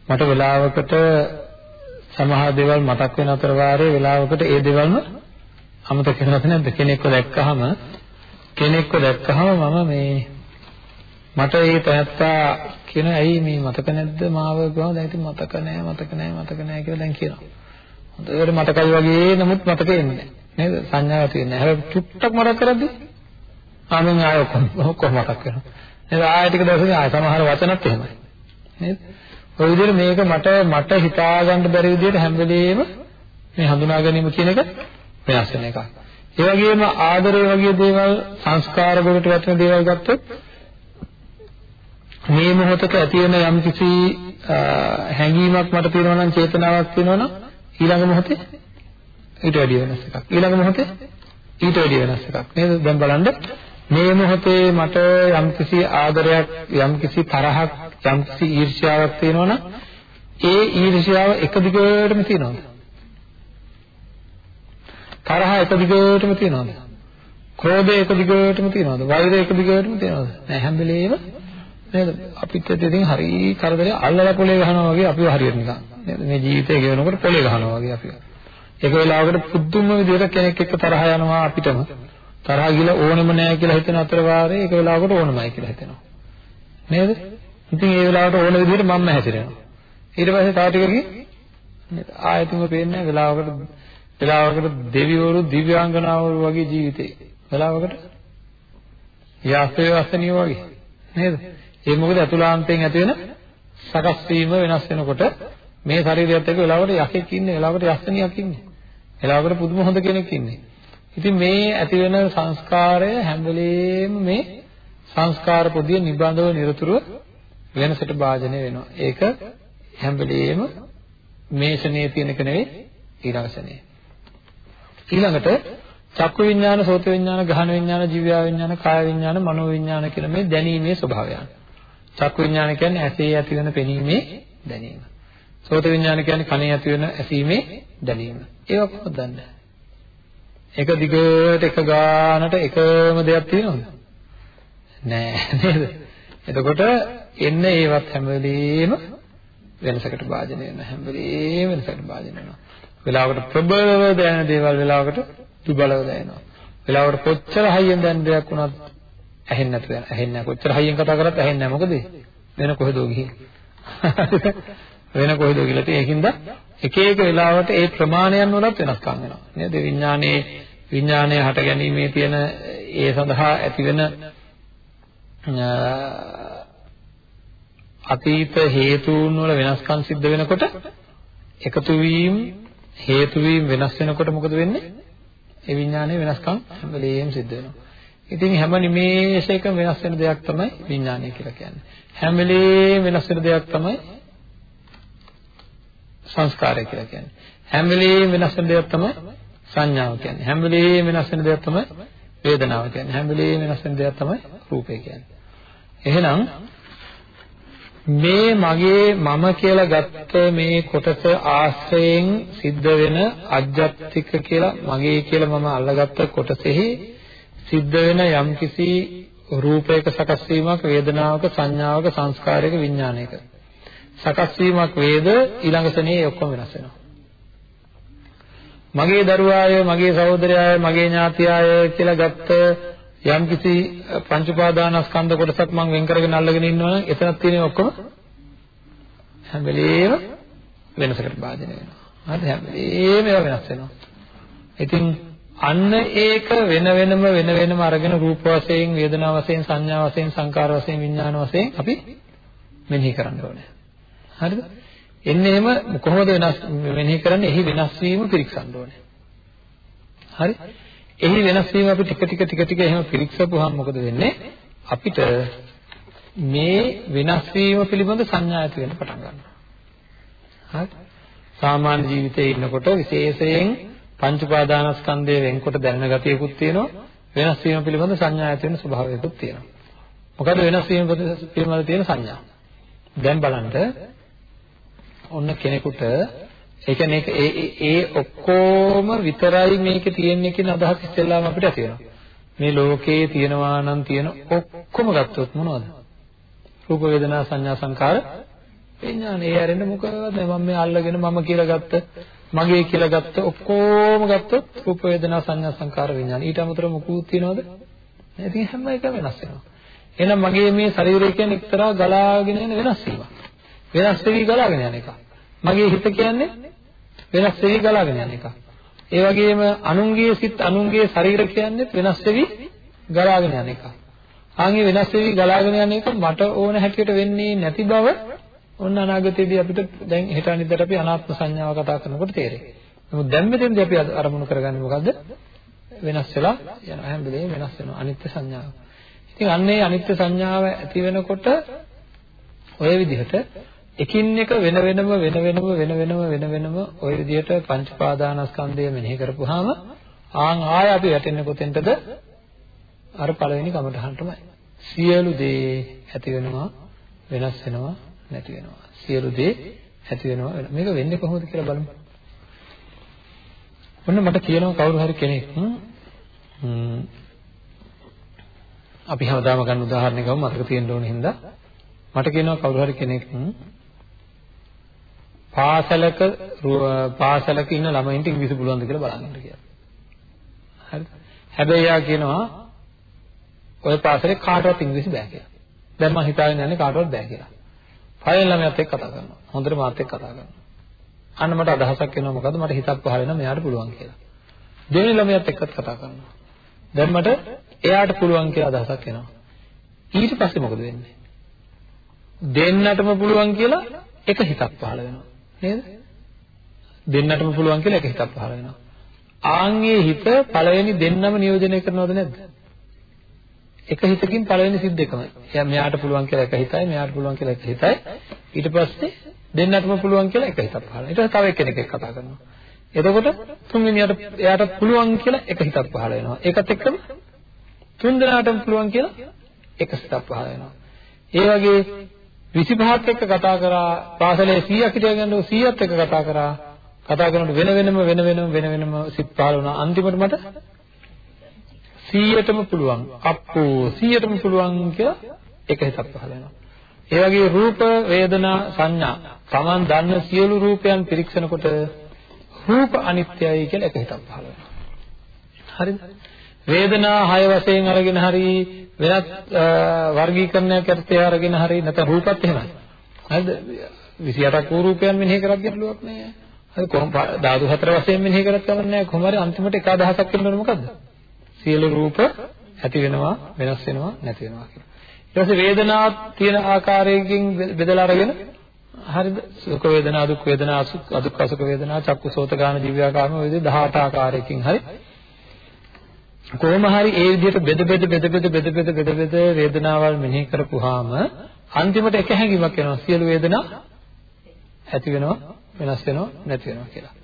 මට වෙලාවකට සමහර දේවල් මතක් වෙන අතර වාරේ වෙලාවකට ඒ දේවල්ම අමතක කරනවද නැද්ද කෙනෙක්ව දැක්කහම කෙනෙක්ව දැක්කහම මම මේ මට ඒ තැනත්තා කියන ඇයි මේ මතක නැද්ද මාව ගාව දැන් ඉතින් මතක නැහැ මතක නැහැ මතක නැහැ කියලා දැන් කියනවා. හොඳට මතකයි වගේ නමුත් මතක එන්නේ නේද? සංඥාවක් තියෙන්නේ. හැබැයි චුට්ටක් මතක් කරද්දී ආමෙන් ආය ඔක්කොම ඔක්කොම මතක් වෙනවා. නේද? ආය ටික දවසකින් ආය සමහර වචනත් එහෙමයි. නේද? ඔය විදිහට මේක මට මට හිතා ගන්න බැරි විදිහට හැම වෙලෙම මේ හඳුනා ගැනීම කියන එක වෙනස් වෙන එකක්. ඒ වගේම ආදරය වගේ දේවල් සංස්කාර වලට වැටෙන දේවල් ගත්තොත් මේ මොහොතක ඇති වෙන යම්කිසි හැඟීමක් මට තියෙනවා නම් චේතනාවක් තියෙනවා නම් ඊළඟ මොහොතේ ඊට වැඩිය වෙනස් එකක්. ඊළඟ මොහොතේ ඊට වැඩිය වෙනස් එකක්. නේද? දැන් බලන්න මේ මොහොතේ මට යම්කිසි ආදරයක්, යම්කිසි තරහක්, යම්කිසි ඊර්ෂ්‍යාවක් තියෙනවා නම් ඒ ඊර්ෂ්‍යාව එක දිගටම තියෙනවද? තරහ එක දිගටම තියෙනවද? ක්‍රෝධය එක දිගටම තියෙනවද? වෛරය එක දිගටම තියෙනවද? නෑ හැම වෙලේම නේද? අපිත් ඉතින් හරි කරදරේ අල්ලලා පොලේ ගහනවා වගේ අපිව හරියට නිකන් නේද? මේ ජීවිතය ගෙවනකොට පොලේ ගහනවා වගේ අපිව. ඒක වෙලාවකට පුදුම විදිහට කෙනෙක් එක්ක තරහ යනවා අපිටම. තරහ ගිල ඕනෙම නෑ කියලා හිතන අතර වාරේ ඒක වෙලාවකට ඕනමයි කියලා හිතෙනවා. නේද? ඉතින් ඒ වෙලාවට ඕන විදිහට මම්ම හැසිරෙනවා. ඊට පස්සේ තව ටිකකින් නේද? ආයෙත් උඹ පේන්නේ වෙලාවකට වෙලාවකට දෙවිවරු දිව්‍යාංගනාවරු වගේ ජීවිතේ. වෙලාවකට යාස්ත්‍රය වස්තනිය වගේ. නේද? ඒ මොකද අතුලාන්තයෙන් ඇති වෙන සකස් වීම වෙනස් වෙනකොට මේ ශරීරයත් එක්ක වෙලාවකට යකෙක් ඉන්නේ, වෙලාවකට යස්තනියක් ඉන්නේ. වෙලාවකට පුදුම හොඳ කෙනෙක් ඉන්නේ. ඉතින් මේ ඇති වෙන සංස්කාරය හැම වෙලේම මේ සංස්කාර පොදිය නිබඳව නිරතුරුව වෙනසට භාජනය වෙනවා. ඒක හැම වෙලේම මේ ෂනේ තියෙන එක නෙවෙයි ඊළඟ ෂනේ. ඊළඟට චක්කු විඥාන, සෝත විඥාන, ගහන විඥාන, ජීව විඥාන, කාය විඥාන, මනෝ විඥාන කියලා මේ දැනීමේ ස්වභාවයන්. චක්කු විඥාන කියන්නේ ඇසේ ඇති වෙන පෙනීමේ දැනීම. සෝත විඥාන කියන්නේ කනේ ඇති වෙන ඇසීමේ දැනීම. ඒක කොහොමද දන්නේ? එක දිගට එක ගානට එකම දෙයක් තියෙනවද? නෑ නේද? එතකොට එන්න ඒවත් හැම වෙලෙම වෙනසකට භාජනය වෙනවා. හැම වෙලෙම වෙනසකට භාජනය වෙනවා. වෙලාවකට ප්‍රබලව දැනෙන දේවල් වෙලාවකට දුබලව දැනෙනවා. වෙලාවකට කොච්චර හයියෙන් දැනෙන දෙයක් වුණත් ඇහෙන්නේ නැතුව යනවා. ඇහෙන්නේ නැහැ. කොච්චර හයියෙන් කතා කරත් ඇහෙන්නේ නැහැ. මොකද වෙන කොහෙදෝ ගිහින්. වෙන කොහෙදෝ කියලා තියෙන. ඒකින්ද එක එක වෙලාවට ඒ ප්‍රමාණයන් වලත් වෙනස්කම් වෙනවා. නේද? විඥානයේ විඥානය හට ගැනීමේ තියෙන ඒ සඳහා ඇතිවෙන අතීත හේතුන් වල වෙනස්කම් සිද්ධ වෙනකොට එකතු වීම හේතු වීම වෙනස් වෙනකොට මොකද වෙන්නේ? ඒ විඥානයේ වෙනස්කම් හැම වෙලෙම සිද්ධ වෙනවා. ඉතින් හැම නිමේෂයකම වෙනස් වෙන දෙයක් තමයි විඥානය කියලා කියන්නේ. හැම වෙලෙම වෙනස් වෙන දෙයක් තමයි සංස්කාරය කියලා කියන්නේ. හැම වෙලෙම වෙනස් වෙන දෙයක් තමයි සංඥාව කියන්නේ. හැම වෙලෙම වෙනස් වෙන දෙයක් තමයි වේදනාව කියන්නේ. හැම වෙලෙම වෙනස් වෙන දෙයක් තමයි රූපය කියන්නේ. එහෙනම් මේ මගේ මම කියලා ගත්ත මේ කොටස ආශ්‍රයෙන් සිද්ධ වෙන අජ්ජත්තික කියලා මගේ කියලා මම අල්ලගත්ත කොටසෙහි සිද්ධ වෙන යම්කිසි රූපයක සකස් වීමක් වේදනාවක සංඥාවක සංස්කාරයක විඥානයක සකස් වීමක් වේද ඊළඟ සෙනේ ඔක්කොම වෙනස් වෙනවා මගේ දරුවාය මගේ සහෝදරයාය මගේ ඥාතියාය කියලා ගත්ත යම්කිසි පංච උපාදානස්කන්ධ කොටසක් මම වෙන් කරගෙන අල්ලගෙන ඉන්නවා නම් එතනක් තියෙන ඔක්කොම හැම වෙලේම වෙනසකට භාජනය වෙනවා. හරිද? හැම වෙලේම ඒවා වෙනස් වෙනවා. ඉතින් අන්න ඒක වෙන වෙනම වෙන වෙනම අරගෙන රූප වශයෙන්, වේදනා වශයෙන්, සංඥා වශයෙන්, සංකාර වශයෙන්, විඥාන වශයෙන් අපි මෙනෙහි කරන්න ඕනේ. හරිද? එන්නේ එහෙම කොහොමද වෙනස් මෙනෙහි කරන්නේ? එහි වෙනස් වීම පිරික්සන්න ඕනේ. හරි? එහි වෙනස් වීම අපි ටික ටික ටික ටික එහෙම පිරික්සපුවාම මොකද වෙන්නේ? අපිට මේ වෙනස් වීම පිළිබඳ සංඥා ඇති වෙන්න පටන් ගන්නවා. හරි? සාමාන්‍ය ජීවිතයේ ඉන්නකොට විශේෂයෙන් පංච උපාදානස්කන්ධය වෙන්කොට දැනෙන ගතියකුත් තියෙනවා. වෙනස් වීම පිළිබඳ සංඥා ඇති වෙන ස්වභාවයකුත් තියෙනවා. මොකද වෙනස් වීම පිළිබඳ තියෙන සංඥා. දැන් බලන්න ඔන්න කෙනෙකුට ඒ කියන්නේ ඒ ඒ ඔක්කොම විතරයි මේකේ තියෙන්නේ කියන අදහස ඉස්සෙල්ලාම අපිට ඇති වෙනවා. මේ ලෝකේ තියෙනවා නම් තියෙන ඔක්කොම ගත්තොත් මොනවද? රූප වේදනා සංඥා සංකාර විඥාන. ඒ ඇරෙන්න මොකද මම මේ අල්ලගෙන මම කියලා ගත්ත මගේ කියලා ගත්ත ඔක්කොම ගත්තොත් රූප වේදනා සංඥා සංකාර විඥාන. ඊට අමතරව මොකුත් තියනවද? ඉතින් හැම එකම වෙනස් වෙනවා. එහෙනම් මගේ මේ ශරීරය කියන්නේ එක්තරා ගලාගෙන යන වෙනස් වීමක්. වෙනස් වෙවි ගලාගෙන යන එකක්. මගේ හිත කියන්නේ වෙනස් වෙවි ගලාගෙන යන එකක්. ඒ වගේම අනුන්ගේ සිත් අනුන්ගේ ශරීර කියන්නේ වෙනස් වෙවි ගලාගෙන යන එකක්. ආන්ගේ වෙනස් වෙවි ගලාගෙන යන එක මට ඕන හැටියට වෙන්නේ නැති බව ඔන්න අනාගතයේදී අපිට දැන් හෙට අනිද්දාට අපි අනාත්ම සංඥාව කතා කරනකොට තේරෙයි. නමුත් දැන් මෙතෙන්දී අපි අරමුණු කරගන්නේ මොකද්ද? වෙනස් වෙලා යන හැම වෙලේම වෙනස් වෙනවා අනිත්‍ය සංඥාව. ඉතින් අන්න ඒ අනිත්‍ය සංඥාව ඇති වෙනකොට ඔය විදිහට එකින් එක වෙන වෙනම වෙන වෙනම වෙන වෙනම වෙන වෙනම ওই විදිහට පංච පාදානස්කන්ධය මෙනෙහි කරපුවාම ආන් ආය අපි වැටෙන්නේ කොතෙන්ටද? අර පළවෙනි කමටහන්ටමයි. සියලු දේ ඇති වෙනවා වෙනස් වෙනවා නැති වෙනවා. සියලු දේ ඇති වෙනවා මේක වෙන්නේ කොහොමද කියලා බලමු. ඔන්න මට කියනවා කවුරු හරි කෙනෙක් අපි හැමදාම ගන්න උදාහරණයක් ගමු මතක තියෙන්න ඕන හින්දා මට කියනවා කවුරු හරි කෙනෙක් පාසලක පාසලක ඉන්න ළමයින්ට ඉංග්‍රීසි පුළුවන්ද කියලා බලන්න කියලා. හරිද? හැබැයි යා කියනවා ඔය පාසලේ කාටවත් ඉංග්‍රීසි බෑ කියලා. දැන් මම හිතාගෙන යන්නේ කාටවත් බෑ කියලා. පළවෙනි ළමයාත් එක්ක කතා කරනවා. හොඳට මාත් එක්ක කතා කරනවා. අන්න මට අදහසක් එනවා මොකද්ද මට හිතක් පහල වෙනවා මෙයාට පුළුවන් කියලා. දෙවෙනි ළමයාත් එක්කත් කතා කරනවා. දැන් මට එයාට පුළුවන් කියලා අදහසක් එනවා. ඊට පස්සේ මොකද වෙන්නේ? දෙන්නටම පුළුවන් කියලා එක හිතක් පහල වෙනවා. නේද? දෙන්නටම පුළුවන් කියලා එක හිතක් පහල වෙනවා. ආන්ගේ හිත පළවෙනි දෙන්නම නියෝජනය කරනවද නැද්ද? එක හිතකින් පළවෙනි සිද්ද එකමයි. එයා මෙයාට පුළුවන් කියලා එක හිතයි, මෙයාට පුළුවන් කියලා එක හිතයි. ඊට පස්සේ දෙන්නටම පුළුවන් කියලා එක හිතක් පහළ. ඊට පස්සේ තව එක්කෙනෙක් එක්ක කතා කරනවා. එතකොට තුන්වෙනියට එයාට පුළුවන් කියලා එක හිතක් පහළ වෙනවා. ඒකත් එක්කම තුන් දෙනාටම පුළුවන් කියලා එක හිතක් පහළ වෙනවා. ඒ වගේ 25ත් එක්ක කතා කරා පාසලේ 100ක් හිටියගෙන 100ත් එක්ක කතා කරා කතා කරනකොට වෙන වෙනම වෙන වෙනම වෙන වෙනම සිත් පහළ වුණා. අන්තිමට මට 100ටම පුළුවන්. අප්පෝ 100ටම පුළුවන් කියලා එක හිතක් පහළ වෙනවා. ඒ වගේ රූප වේදනා සංඥා Taman දන්න සියලු රූපයන් පිරික්සනකොට රූප අනිත්‍යයි කියලා එක හිතක් පහළ වෙනවා. හරිද? වේදනා හය වශයෙන් අරගෙන හරි වෙනත් වර්ගීකරණයක් යටතේ අරගෙන හරි නැත්නම් රූපත් එහෙමයි. හරිද? 28ක් වූ රූපයන් මෙනෙහි කරත් ගැටලුවක් නෑ. හරි කොහොම ධාතු හතර වශයෙන් මෙනෙහි කරත් කමක් නෑ. කොහොම හරි අන්තිමට එක අදහසක් වෙනවද මොකද්ද? සියලු රූප ඇති වෙනවා වෙනස් වෙනවා නැති වෙනවා කියලා. ඊට පස්සේ වේදනාවක් තියෙන ආකාරයකින් බෙදලා අරගෙන හරිද? සුඛ වේදනා දුක් වේදනා අදුක් අසුඛ වේදනා චක්කු සෝත ගාන දිව්‍යාකාම ඔය විදිහට 18 ආකාරයකින් හරි කොහොම හරි ඒ විදිහට බෙද බෙද බෙද බෙද බෙද බෙද බෙද බෙද වේදනාවල් මෙනෙහි කරපුවාම අන්තිමට එක හැඟීමක් එනවා සියලු වේදනා ඇති වෙනවා වෙනස් වෙනවා නැති වෙනවා කියලා.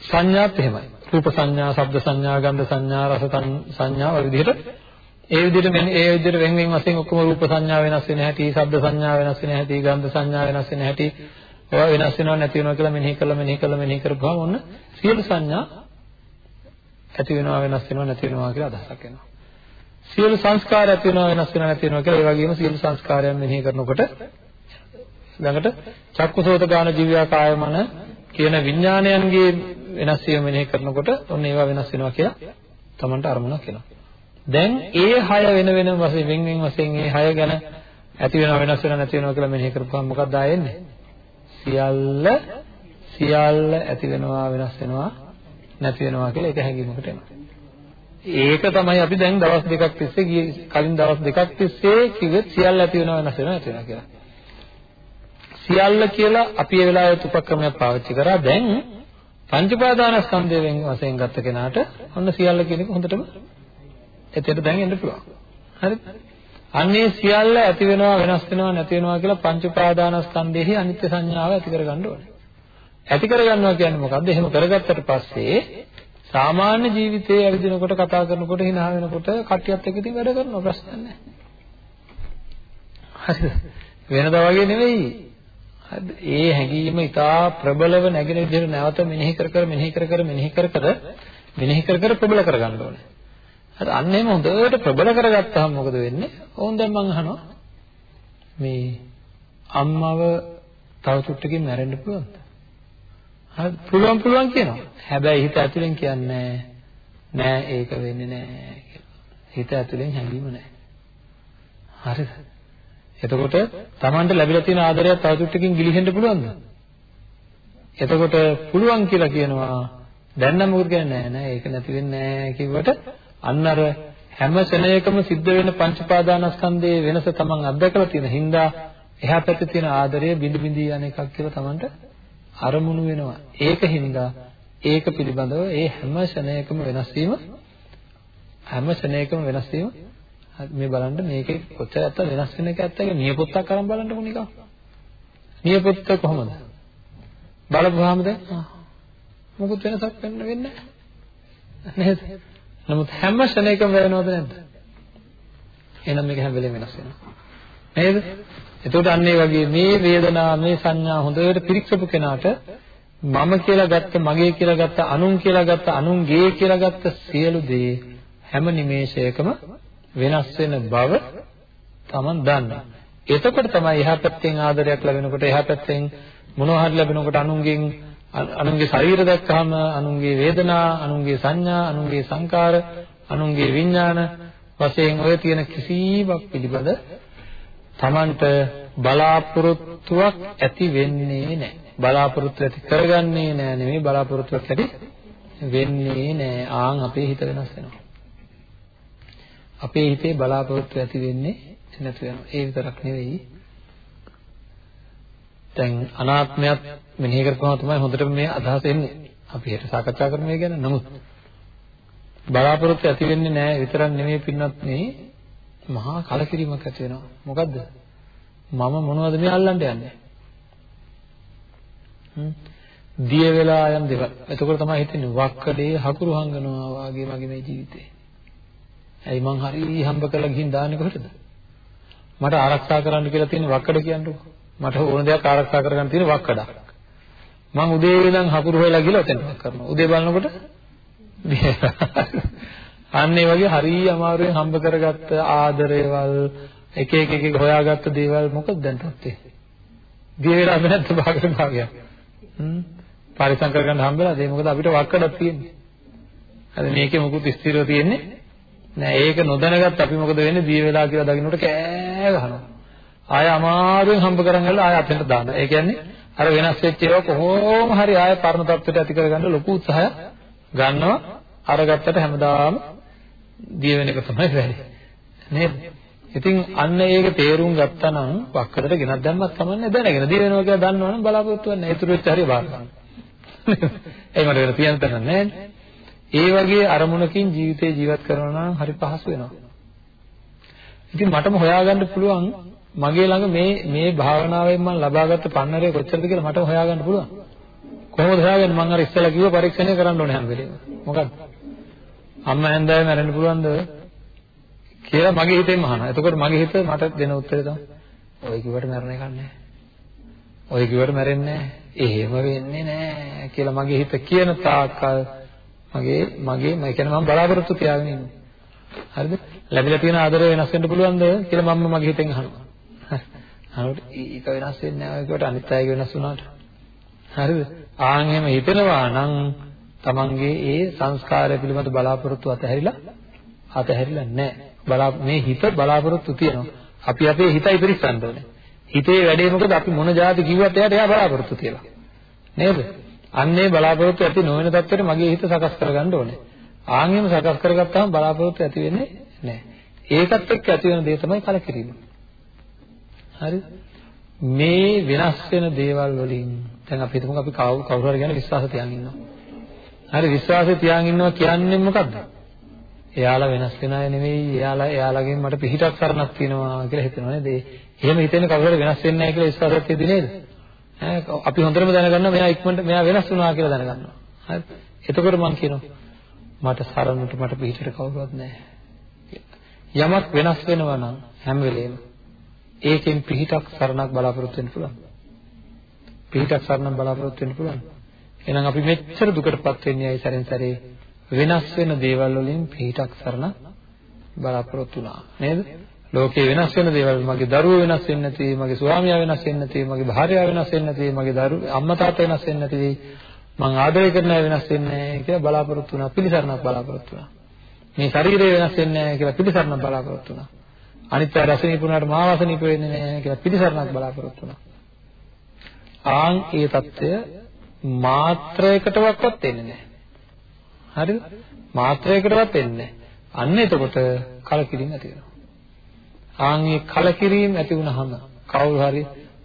සංඥාත් එහෙමයි. රූප සංඥා, ශබ්ද සංඥා, ගන්ධ සංඥා, රස සංඥා වගේ විදිහට ඒ විදිහට මෙන්න ඒ විදිහට වෙන වෙන වශයෙන් ඔක්කොම රූප සංඥා වෙනස් වෙන හැටි, ශබ්ද සංඥා වෙනස් වෙන හැටි, ගන්ධ සංඥා වෙනස් වෙන හැටි, ඒවා වෙනස් වෙනව නැති වෙනව කියලා මෙනෙහි කළා මෙනෙහි කළා මෙනෙහි කරපුවාම ඔන්න සියලු සංඥා ඇති වෙනවා වෙනස් වෙනවා නැති වෙනවා කියලා අදහසක් එනවා. සියලු සංස්කාර ඇති වෙනවා වෙනස් වෙනවා නැති වෙනවා කියලා ඒ වගේම සියලු සංස්කාරයන් මෙනෙහි කරනකොට ළඟට චක්කුසෝත ගාන ජීවයා කාය මන කියන විඥානයන්ගේ වෙනස් වීම මෙනෙහි කරනකොට ඔන්න ඒවා වෙනස් වෙනවා කියලා Tamanට අරමුණක් එනවා. දැන් ඒ හය වෙන වෙනම වශයෙන් වෙන වෙන වශයෙන් ඒ හය ගැන ඇති වෙනවා වෙනස් වෙනවා නැති වෙනවා කියලා මෙනෙහි කරපුවාම මොකක්ද ආයෙන්නේ? සියල්ල සියල්ල ඇති වෙනවා වෙනස් වෙනවා නැති වෙනවා කියලා ඒක හැඟීමකට එනවා. ඒක තමයි අපි දැන් දවස් දෙකක් තිස්සේ ගිය කලින් දවස් දෙකක් තිස්සේ කිව්වෙත් සියල්ල ඇති වෙනවා වෙනස් වෙනවා නැති වෙනවා කියලා. සියල්ල කියලා අපි ඒ වෙලාවට උපක්‍රමයක් පාවිච්චි කරා දැන් පංච පාදානස්කන්ධයෙන් වශයෙන් ගත්ත කෙනාට ඔන්න සියල්ල කියන එක හොඳටම එතෙට දැන් එන්න පුළුවන්. හරිද? අන්නේ සියල්ල ඇති වෙනවා වෙනස් වෙනවා නැති වෙනවා කියලා පංච පාදානස්කන්ධෙහි අනිත්‍ය සංඥාව ඇති කරගන්න ඕනේ. ඇති කරගන්නවා කියන්නේ මොකද්ද? එහෙම කරගත්තට පස්සේ සාමාන්‍ය ජීවිතයේ ඇවිදිනකොට කතා කරනකොට hina වෙනකොට කට්ටියත් එක්ක ඉතින් වැඩ කරනවා ප්‍රශ්නයක් නැහැ. හරිද? වෙනදා වගේ නෙවෙයි. හරිද? ඒ හැඟීම ඉතා ප්‍රබලව නැගෙන විදිහට නැවත මෙනෙහි කර කර මෙනෙහි කර කර මෙනෙහි කර කර මෙනෙහි කර කර ප්‍රබල කරගන්න ඕනේ. හරි අන්න එහෙම හොඳට ප්‍රබල කරගත්තාම මොකද වෙන්නේ? ඕන් දැන් මං අහනවා මේ අම්මව තව චුට්ටකින් මැරෙන්න පුළුවන්ද? හරි පුළුවන් පුළුවන් කියනවා. හැබැයි හිත ඇතුලෙන් කියන්නේ නෑ ඒක වෙන්නේ නෑ කියලා. හිත ඇතුලෙන් හැඟීම නෑ. හරිද? එතකොට Tamanට ලැබිලා තියෙන ආදරයක් තව චුට්ටකින් ගිලිහෙන්න පුළුවන්ද? එතකොට පුළුවන් කියලා කියනවා. දැන් නම් මොකද කියන්නේ නෑ නෑ ඒක නැති වෙන්නේ නෑ කිව්වට අන්න අර හැම ශරණයකම සිද්ධ වෙන පංච පාදානස්කන්ධයේ වෙනස Taman අත්දකලා තියෙන හින්දා එහා පැත්තේ තියෙන ආදරය බිඳ බිඳී යන එකක් කියලා Tamanට අරමුණු වෙනවා. ඒක හින්දා ඒක පිළිබඳව ඒ හැම ශරණයකම වෙනස් වීම හැම ශරණයකම වෙනස් වීම මේ බලන්න මේකේ කොච්චර ඇත්ත වෙනස් වෙන එක ඇත්ත ඒක නියපොත්තක් අරන් බලන්නකො නිකන්. නියපොත්ත කොහොමද? බලපුවාම දැන් මොකුත් වෙනසක් වෙන්න වෙන්නේ නැහැ. නේද? නමුත් හැම ශරණයකම වෙනවද නැද්ද? එහෙනම් මේක හැම වෙලේම වෙනස් වෙනවා. නේද? එතකොට අන්න ඒ වගේ මේ වේදනා මේ සංඥා හොඳට පිරික්සපු කෙනාට මම කියලා ගත්ත මගේ කියලා ගත්ත අනුන් කියලා ගත්ත අනුන්ගේ කියලා ගත්ත සියලු දේ හැම නිමේෂයකම වෙනස් වෙන බව Taman දන්නවා. එතකොට තමයි එහා පැත්තෙන් ආදරයක් ලැබෙනකොට එහා පැත්තෙන් මොනවා හරි ලැබෙනකොට අනුන්ගෙන් අනුන්ගේ ශරීර දැක්කහම අනුන්ගේ වේදනා අනුන්ගේ සංඥා අනුන්ගේ සංකාර අනුන්ගේ විඥාන වශයෙන් ඔය තියෙන කිසිවක් පිළිබඳ Tamanට බලාපොරොත්තුවක් ඇති වෙන්නේ නැහැ. බලාපොරොත්තු ඇති කරගන්නේ නැහැ නෙමෙයි බලාපොරොත්තුවක් ඇති වෙන්නේ නැහැ. ආන් අපේ හිත වෙනස් වෙනවා. අපේ හිතේ බලාපොරොත්තු ඇති වෙන්නේ නැති වෙනවා. ඒ විතරක් නෙවෙයි. දැන් අනාත්මයත් මෙනෙහි කරපුවම තමයි හොඳට මේ අදහස එන්නේ. අපි හෙට සාකච්ඡා කරමු මේ ගැන. නමුත් බලාපොරොත්තු ඇති වෙන්නේ නැහැ විතරක් නෙමෙයි පින්නත් මේ මහා කලකිරීමක් ඇති වෙනවා. මොකද්ද? මම මොනවද මේ අල්ලන්න යන්නේ? දිය වෙලා යන දේවල්. එතකොට තමයි හිතෙන්නේ වක්කඩේ හකුරු හංගනවා වාගේ මගේ මේ ජීවිතේ. ඇයි මං හරි හම්බ කරලා ගිහින් දාන්නේ කොහෙටද? මට ආරක්ෂා කරන්න කියලා තියෙන වක්කඩ කියන්නකෝ. මට ඕන දෙයක් ආරක්ෂා කරගන්න තියෙන වක්කඩක්. මං උදේ ඉඳන් හකුරු හොයලා ගිහලා ඔතෙන් කරනවා. උදේ බලනකොට අන්න ඒ වගේ හරි අමාරුවෙන් හම්බ කරගත්ත ආදරේවල් එක එක එක හොයාගත්ත දේවල් මොකද දැන් තත්ත්වේ? දිය වෙලා නැත්නම් භාගයට භාගයක්. හ්ම් පරිසම් කරගන්න හම්බෙලාද? ඒ මොකද අපිට වක්කඩක් තියෙන්නේ. හරි මේකේ මොකුත් ස්ථිරව තියෙන්නේ නෑ. ඒක නොදැනගත් අපි මොකද වෙන්නේ? දිය වෙලා කියලා දකින්නට කෑ ගහනවා. ආය අමාරුවෙන් හම්බ කරන් ගිහලා ආය අතෙන්ට දානවා. ඒ කියන්නේ අර වෙනස් වෙච්ච ඒවා කොහොම හරි ආය පරණ තත්ත්වයට ඇති කරගන්න ලොකු උත්සාහයක් ගන්නවා. අරගත්තට හැමදාම දිය වෙන එක තමයි වෙන්නේ. නේද? ඉතින් අන්න ඒක තේරුම් ගත්තා නම් වක්කතට ගෙනත් දැම්මත් කමන්නේ දැනගෙන දිය වෙනවා කියලා දන්නවනම් බලාපොරොත්තු වෙන්නේ. ඒතුරු වෙච්ච හරිය බාර ගන්න. ඒ මට වෙන තියන්න තැන නැහැ. ඒ වගේ අරමුණකින් ජීවිතේ ජීවත් කරනවා නම් හරි පහසු වෙනවා. ඉතින් මටම හොයාගන්න පුළුවන් මගේ ළඟ මේ මේ භාවනාවෙන් මම ලබාගත්ත පන්නරය කොච්චරද කියලා මට හොයාගන්න පුළුවන්. කොහොමද හොයාගන්නේ? මම අර ඉස්සෙල්ලා කිව්ව පරීක්ෂණය කරන්න ඕනේ හැම වෙලේම. මොකක්ද? අම්මා හැන්දෑවේ මැරෙන්න පුළුවන්ද? කියලා මගේ හිතෙන්ම අහනවා. එතකොට මගේ හිත මට දෙන උත්තරය තමයි ඔය කිව්වට මැරෙන එකක් නැහැ. ඔය කිව්වට මැරෙන්නේ නැහැ. එහෙම වෙන්නේ නැහැ කියලා මගේ හිත කියන තාක්කල් මගේ මගේ මම කියන්නේ මම බලාපොරොත්තු තියාගෙන ඉන්නේ. හරිද? ලැබිලා තියෙන ආදරය වෙනස් වෙන්න පුළුවන්ද කියලා මම මගේ හිතෙන් අහනවා. අහනකොට ඒක වෙනස් වෙන්නේ නැහැ කියවට අනිත් අයගේ වෙනස් වුණාට. හරිද? ආන් එහෙම හිතනවා නම් තමන්ගේ ඒ සංස්කාරය පිළිබඳ බලාපොරොත්තු අතහැරිලා අතහැරිලා නැහැ. බලා මේ හිත බලාපොරොත්තු තියෙනවා. අපි අපේ හිතයි පිරික්සන්න ඕනේ. හිතේ වැඩේ මොකද අපි මොන જાති කිව්වත් එයාට එයා බලාපොරොත්තු කියලා. නේද? අන්නේ බලාපොරොත්තු ඇති නොවන තත්ත්වෙට මගේ හිත සකස් කරගන්න ඕනේ. ආන් එහෙම සකස් කරගත්තාම බලාපොරොත්තු ඇති වෙන්නේ නැහැ. ඒකත් එක්ක ඇති වෙන දේ තමයි කලකිරීම. හරි? මේ වෙනස් වෙන දේවල් වලින් දැන් අපි හිතමු අපි කවුරු හරි ගැන විශ්වාස තියන් ඉන්නවා. හරි විශ්වාසය තියන් ඉන්නවා කියන්නේ මොකද්ද? එයාලා වෙනස් වෙන අය නෙවෙයි එයාලා එයාලගෙන් මට පිහිටක් සරණක් තියෙනවා කියලා හිතනවා නේද? එහෙම හිතෙන කවුරුහරි වෙනස් වෙන්නේ නැහැ කියලා විශ්වාසයක් තියෙදි නේද? ඈ අපි හොඳටම දැනගන්නවා මෙයා ඉක්මනට මෙයා වෙනස් වුණා කියලා දැනගන්නවා. හරි. එතකොට මම කියනවා මට සරණට මට පිහිටට කවුරුවත් නැහැ. යමක් වෙනස් වෙනවා නම් හැම වෙලේම ඒකෙන් පිහිටක් සරණක් බලාපොරොත්තු වෙන්න පුළුවන්. පිහිටක් සරණක් බලාපොරොත්තු වෙන්න පුළුවන්. එහෙනම් අපි මෙච්චර දුකටපත් වෙන්නේ ඇයි සැරෙන් සැරේ? වෙනස් වෙන දේවල් වලින් පිටක් සරණ බලාපොරොත්තු වුණා. නේද? ලෝකේ වෙනස් වෙන දේවල් මගේ දරුවෝ වෙනස් වෙන්නේ නැති වෙයි මගේ ස්වාමියා වෙනස් වෙන්නේ නැති වෙයි මගේ භාර්යාව වෙනස් වෙන්නේ නැති වෙයි මගේ දරුවෝ අම්මා තාත්තා වෙනස් වෙන්නේ නැති වෙයි. මං ආදරය කරන අය වෙනස් වෙන්නේ නැහැ කියලා බලාපොරොත්තු වුණා. පිළිසරණක් බලාපොරොත්තු වුණා. මේ ශරීරය වෙනස් වෙන්නේ නැහැ කියලා පිළිසරණක් බලාපොරොත්තු වුණා. අනිත් අය රසණීප වුණාට මා රසණීප වෙන්නේ නැහැ කියලා පිළිසරණක් බලාපොරොත්තු වුණා. ආන් ඒ తত্ত্বය මාත්‍රයකටවත් එන්නේ නැහැ හරිද මාත්‍රයකටවත් එන්නේ නැහැ අන්න එතකොට කලකිරීම ඇති වෙනවා ආන් මේ කලකිරීම ඇති වුනහම කවුරු හරි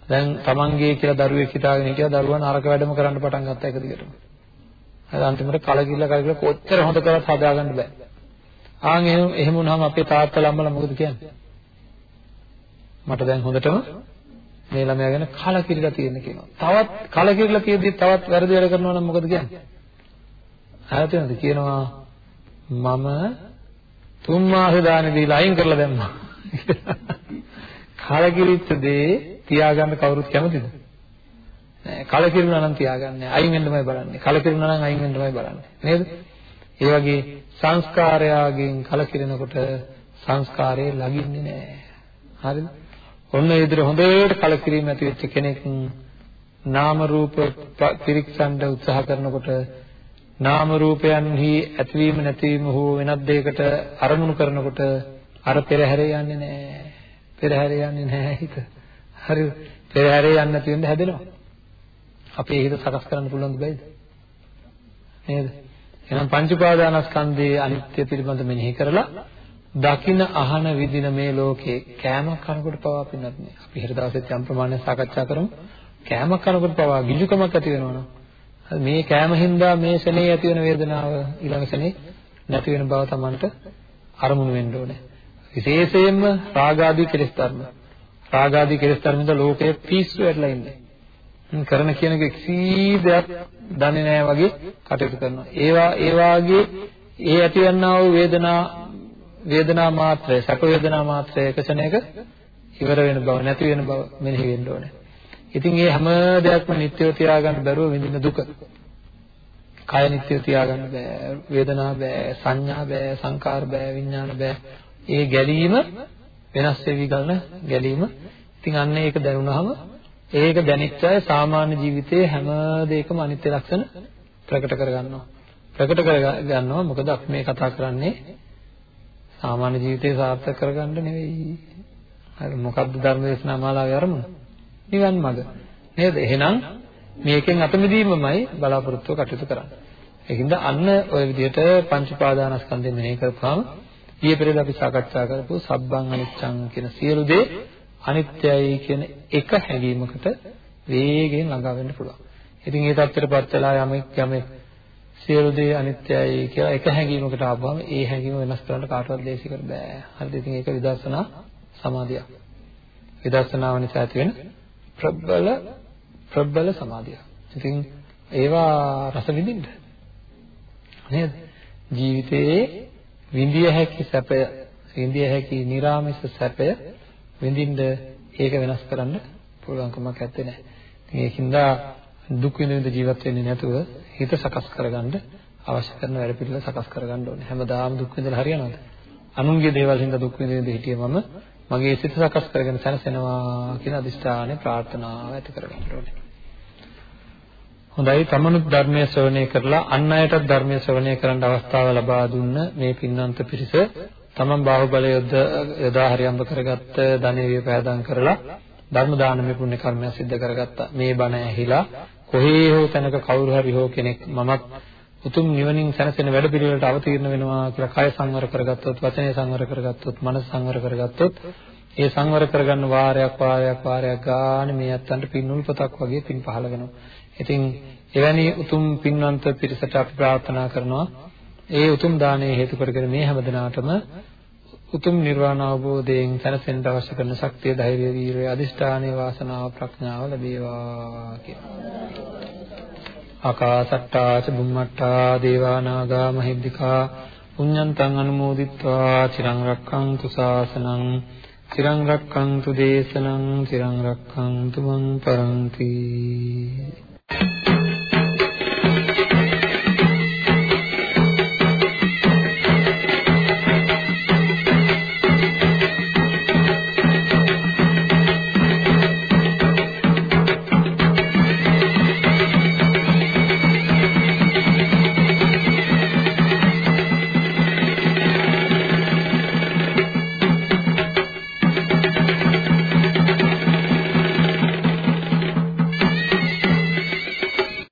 දැන් තමන්ගේ කියලා දරුවෙක් හිතාගෙන හිටියා දරුවා නරක වැඩම කරන්න පටන් ගත්තා එක දිගටම. හරි අන්තිමට කලකිරලා කලකිරලා කොච්චර හොඳ කරත් හදාගන්න බෑ. ආන් එහෙම එහෙම වුණාම අපේ තාත්තලා අම්මලා මොකද කියන්නේ? මට දැන් හොඳටම මේ ළමයා ගැන කලකිරිලා තියෙන කියනවා. තවත් කලකිරිලා තියෙද්දි තවත් වැරදි වැඩ කරනවා නම් මොකද කියන්නේ? ආයතනද කියනවා මම තුන් මාස දාන දීලා අයින් කරලා දැම්මා. කලකිරිච්ච දේ තියාගන්න කවුරුත් කැමතිද? නෑ කලකිරුණා නම් තියාගන්නේ අයින් වෙන්නමයි බලන්නේ. කලකිරුණා නම් අයින් වෙන්නමයි බලන්නේ. නේද? ඒ වගේ සංස්කාරයාගෙන් කලකිරෙනකොට සංස්කාරේ ලගින්නේ නෑ. හරිද? ඔන්න ඒ විදිහට හොඳට කලකිරීම ඇති වෙච්ච කෙනෙක් නාම රූප පිරික්සන්න උත්සාහ කරනකොට නාම රූපයන්හි ඇතිවීම නැතිවීම හෝ වෙනත් දෙයකට අරමුණු කරනකොට අර පෙරහැරේ යන්නේ නැහැ. පෙරහැරේ යන්නේ නැහැ හිත. හරිද? පෙරහැරේ යන්නේ නැති වෙන්න හැදෙනවා. අපේ හිත සකස් කරන්න පුළුවන් දෙයිද? නේද? එහෙනම් පංච උපාදානස්කන්ධයේ අනිත්‍ය පිළිබඳ මෙනෙහි කරලා දකින අහන විදින මේ ලෝකේ කෑමක් කනකොට පවා පින්නත් නේ. අපි හෙට දවසෙත් යම් ප්‍රමාණයක් සාකච්ඡා කරමු. කෑමක් කනකොට පවා ගිජුකමක් ඇති වෙනවනේ. මේ කෑම හින්දා මේ ශනේ ඇති වෙන වේදනාව ඊළඟ ශනේ නැති වෙන බව Tamanට අරමුණු වෙන්න ඕනේ. විශේෂයෙන්ම රාගාදී කෙලෙස් ධර්ම. රාගාදී කෙලෙස් ධර්මද ලෝකයේ පිස්සු වෙట్లా ඉන්නේ. කරන කියන එක කිසි දෙයක් දන්නේ නැහැ වගේ කටයුතු කරනවා. ඒවා ඒ වාගේ ඒ ඇතිවන්නා වූ වේදනා වේදනා මාත්‍රය, සැප වේදනා මාත්‍රය එකසනයක ඉවර වෙන බව, නැති වෙන බව මෙනෙහි වෙන්න ඕනේ. ඉතින් මේ හැම දෙයක්ම නිත්‍යව තියාගන්න බැරුව විඳින දුක. කය නිත්‍යව තියාගන්න බෑ, වේදනා බෑ, සංඥා බෑ, සංකාර බෑ, විඥාන බෑ. ඒ ගැලීම වෙනස් වෙවි ගන්න ගැලීම. ඉතින් අන්න ඒක දැනුණාම ඒක දැනෙච්ච අය සාමාන්‍ය ජීවිතයේ හැම දෙයකම අනිත්‍ය ලක්ෂණ ප්‍රකට කරගන්නවා. ප්‍රකට කරගන්නවා මොකද අපි මේ කතා කරන්නේ සාමාන්‍ය ජීවිතේ සාර්ථක කරගන්න නෙවෙයි. අර මොකද්ද ධර්ම දේශනා මාලාවේ අරමුණ? නිවන් මඟ. නේද? එහෙනම් මේකෙන් අත මිදීමමයි බලාපොරොත්තු කටයුතු කරන්නේ. ඒකින්ද අන්න ওই විදිහට පංච පාදානස්කන්ධය මෙහෙ කරපුවාම ඊයේ පෙරේද අපි සාකච්ඡා කරපු සබ්බං අනිච්ඡං කියන සියලු දේ අනිත්‍යයි කියන එක හැඟීමකට වේගයෙන් ළඟා වෙන්න පුළුවන්. ඉතින් ඒ தත්තරපත් වෙලා යමෙක් යමෙක් සියලු දේ අනිත්‍යයි කියලා එක හැඟීමකට ආවම ඒ හැඟීම වෙනස් කරන්න කාටවත් දේශි කර බෑ. හරිද? ඉතින් ඒක විදර්ශනා සමාධිය. විදර්ශනාව නිසා ඇති වෙන ප්‍රබල ප්‍රබල සමාධිය. ඉතින් ඒවා රස විඳින්න. නේද? ජීවිතයේ විඳිය හැකි සැපය, විඳිය හැකි නිර්ාමිෂ සැපය විඳින්න ඒක වෙනස් කරන්න පුළුවන්කමක් නැත්තේ නෑ. ඉතින් ඒකින්ද දුක් විඳින ජීවත් වෙන්නේ නැතුව හිත සකස් කරගන්න අවශ්‍ය කරන වැඩ පිළිවෙල සකස් කරගන්න ඕනේ. හැමදාම දුක් විඳලා හරියනවද? අනුන්ගේ දේවල් හින්දා දුක් විඳ විඳ හිටියේ මම මගේ සිත සකස් කරගෙන සැනසෙනවා කියන අදිෂ්ඨානය ප්‍රාර්ථනාව ඇති කරගන්න ඕනේ. හොඳයි තමනුත් ධර්මයේ ශ්‍රවණය කරලා අන් අයටත් ධර්මයේ ශ්‍රවණය කරන්න අවස්ථාව ලබා දුන්න මේ පින්නන්ත පිරිස තමන් බාහුවලය යොදා හරියම්බ කරගත්ත ධනෙ විපෑදම් කරලා ධර්ම දානමය පුණ්‍ය කර්මය සිද්ධ කරගත්තා මේ බණ ඇහිලා කොහේ හෝ තැනක කවුරු හරි හෝ කෙනෙක් මමත් උතුම් නිවනින් සැනසෙන වැඩ පිළිවෙලට අවතීර්ණ වෙනවා කියලා කය සංවර කරගත්තොත් වචනය සංවර කරගත්තොත් මනස සංවර කරගත්තොත් ඒ සංවර කරගන්න වාරයක් වාරයක් වාරයක් ගන්න මේ අත්තන්ට පින් උල්පතක් වගේ පින් පහළ වෙනවා. ඉතින් එවැනි උතුම් පින්වන්ත පිරිසට අපි ප්‍රාර්ථනා කරනවා. ඒ උතුම් දානය හේතු කරගෙන මේ හැම දිනාටම උතුම් නිර්වාණ අවබෝධයෙන් සැනසෙන්න අවශ්‍ය කරන ශක්තිය, ධෛර්යය, වීරිය, අදිෂ්ඨානය, වාසනාව, ප්‍රඥාව ලැබේවා කියලා. ආකාසට්ටා ච බුම්මට්ටා දේවා නාග මහිද්దికා පුඤ්ඤන්තං අනුමෝදිත්වා චිරං රක්ඛන්තු ශාසනං චිරං රක්ඛන්තු දේශනං චිරං රක්ඛන්තු මං පරන්ති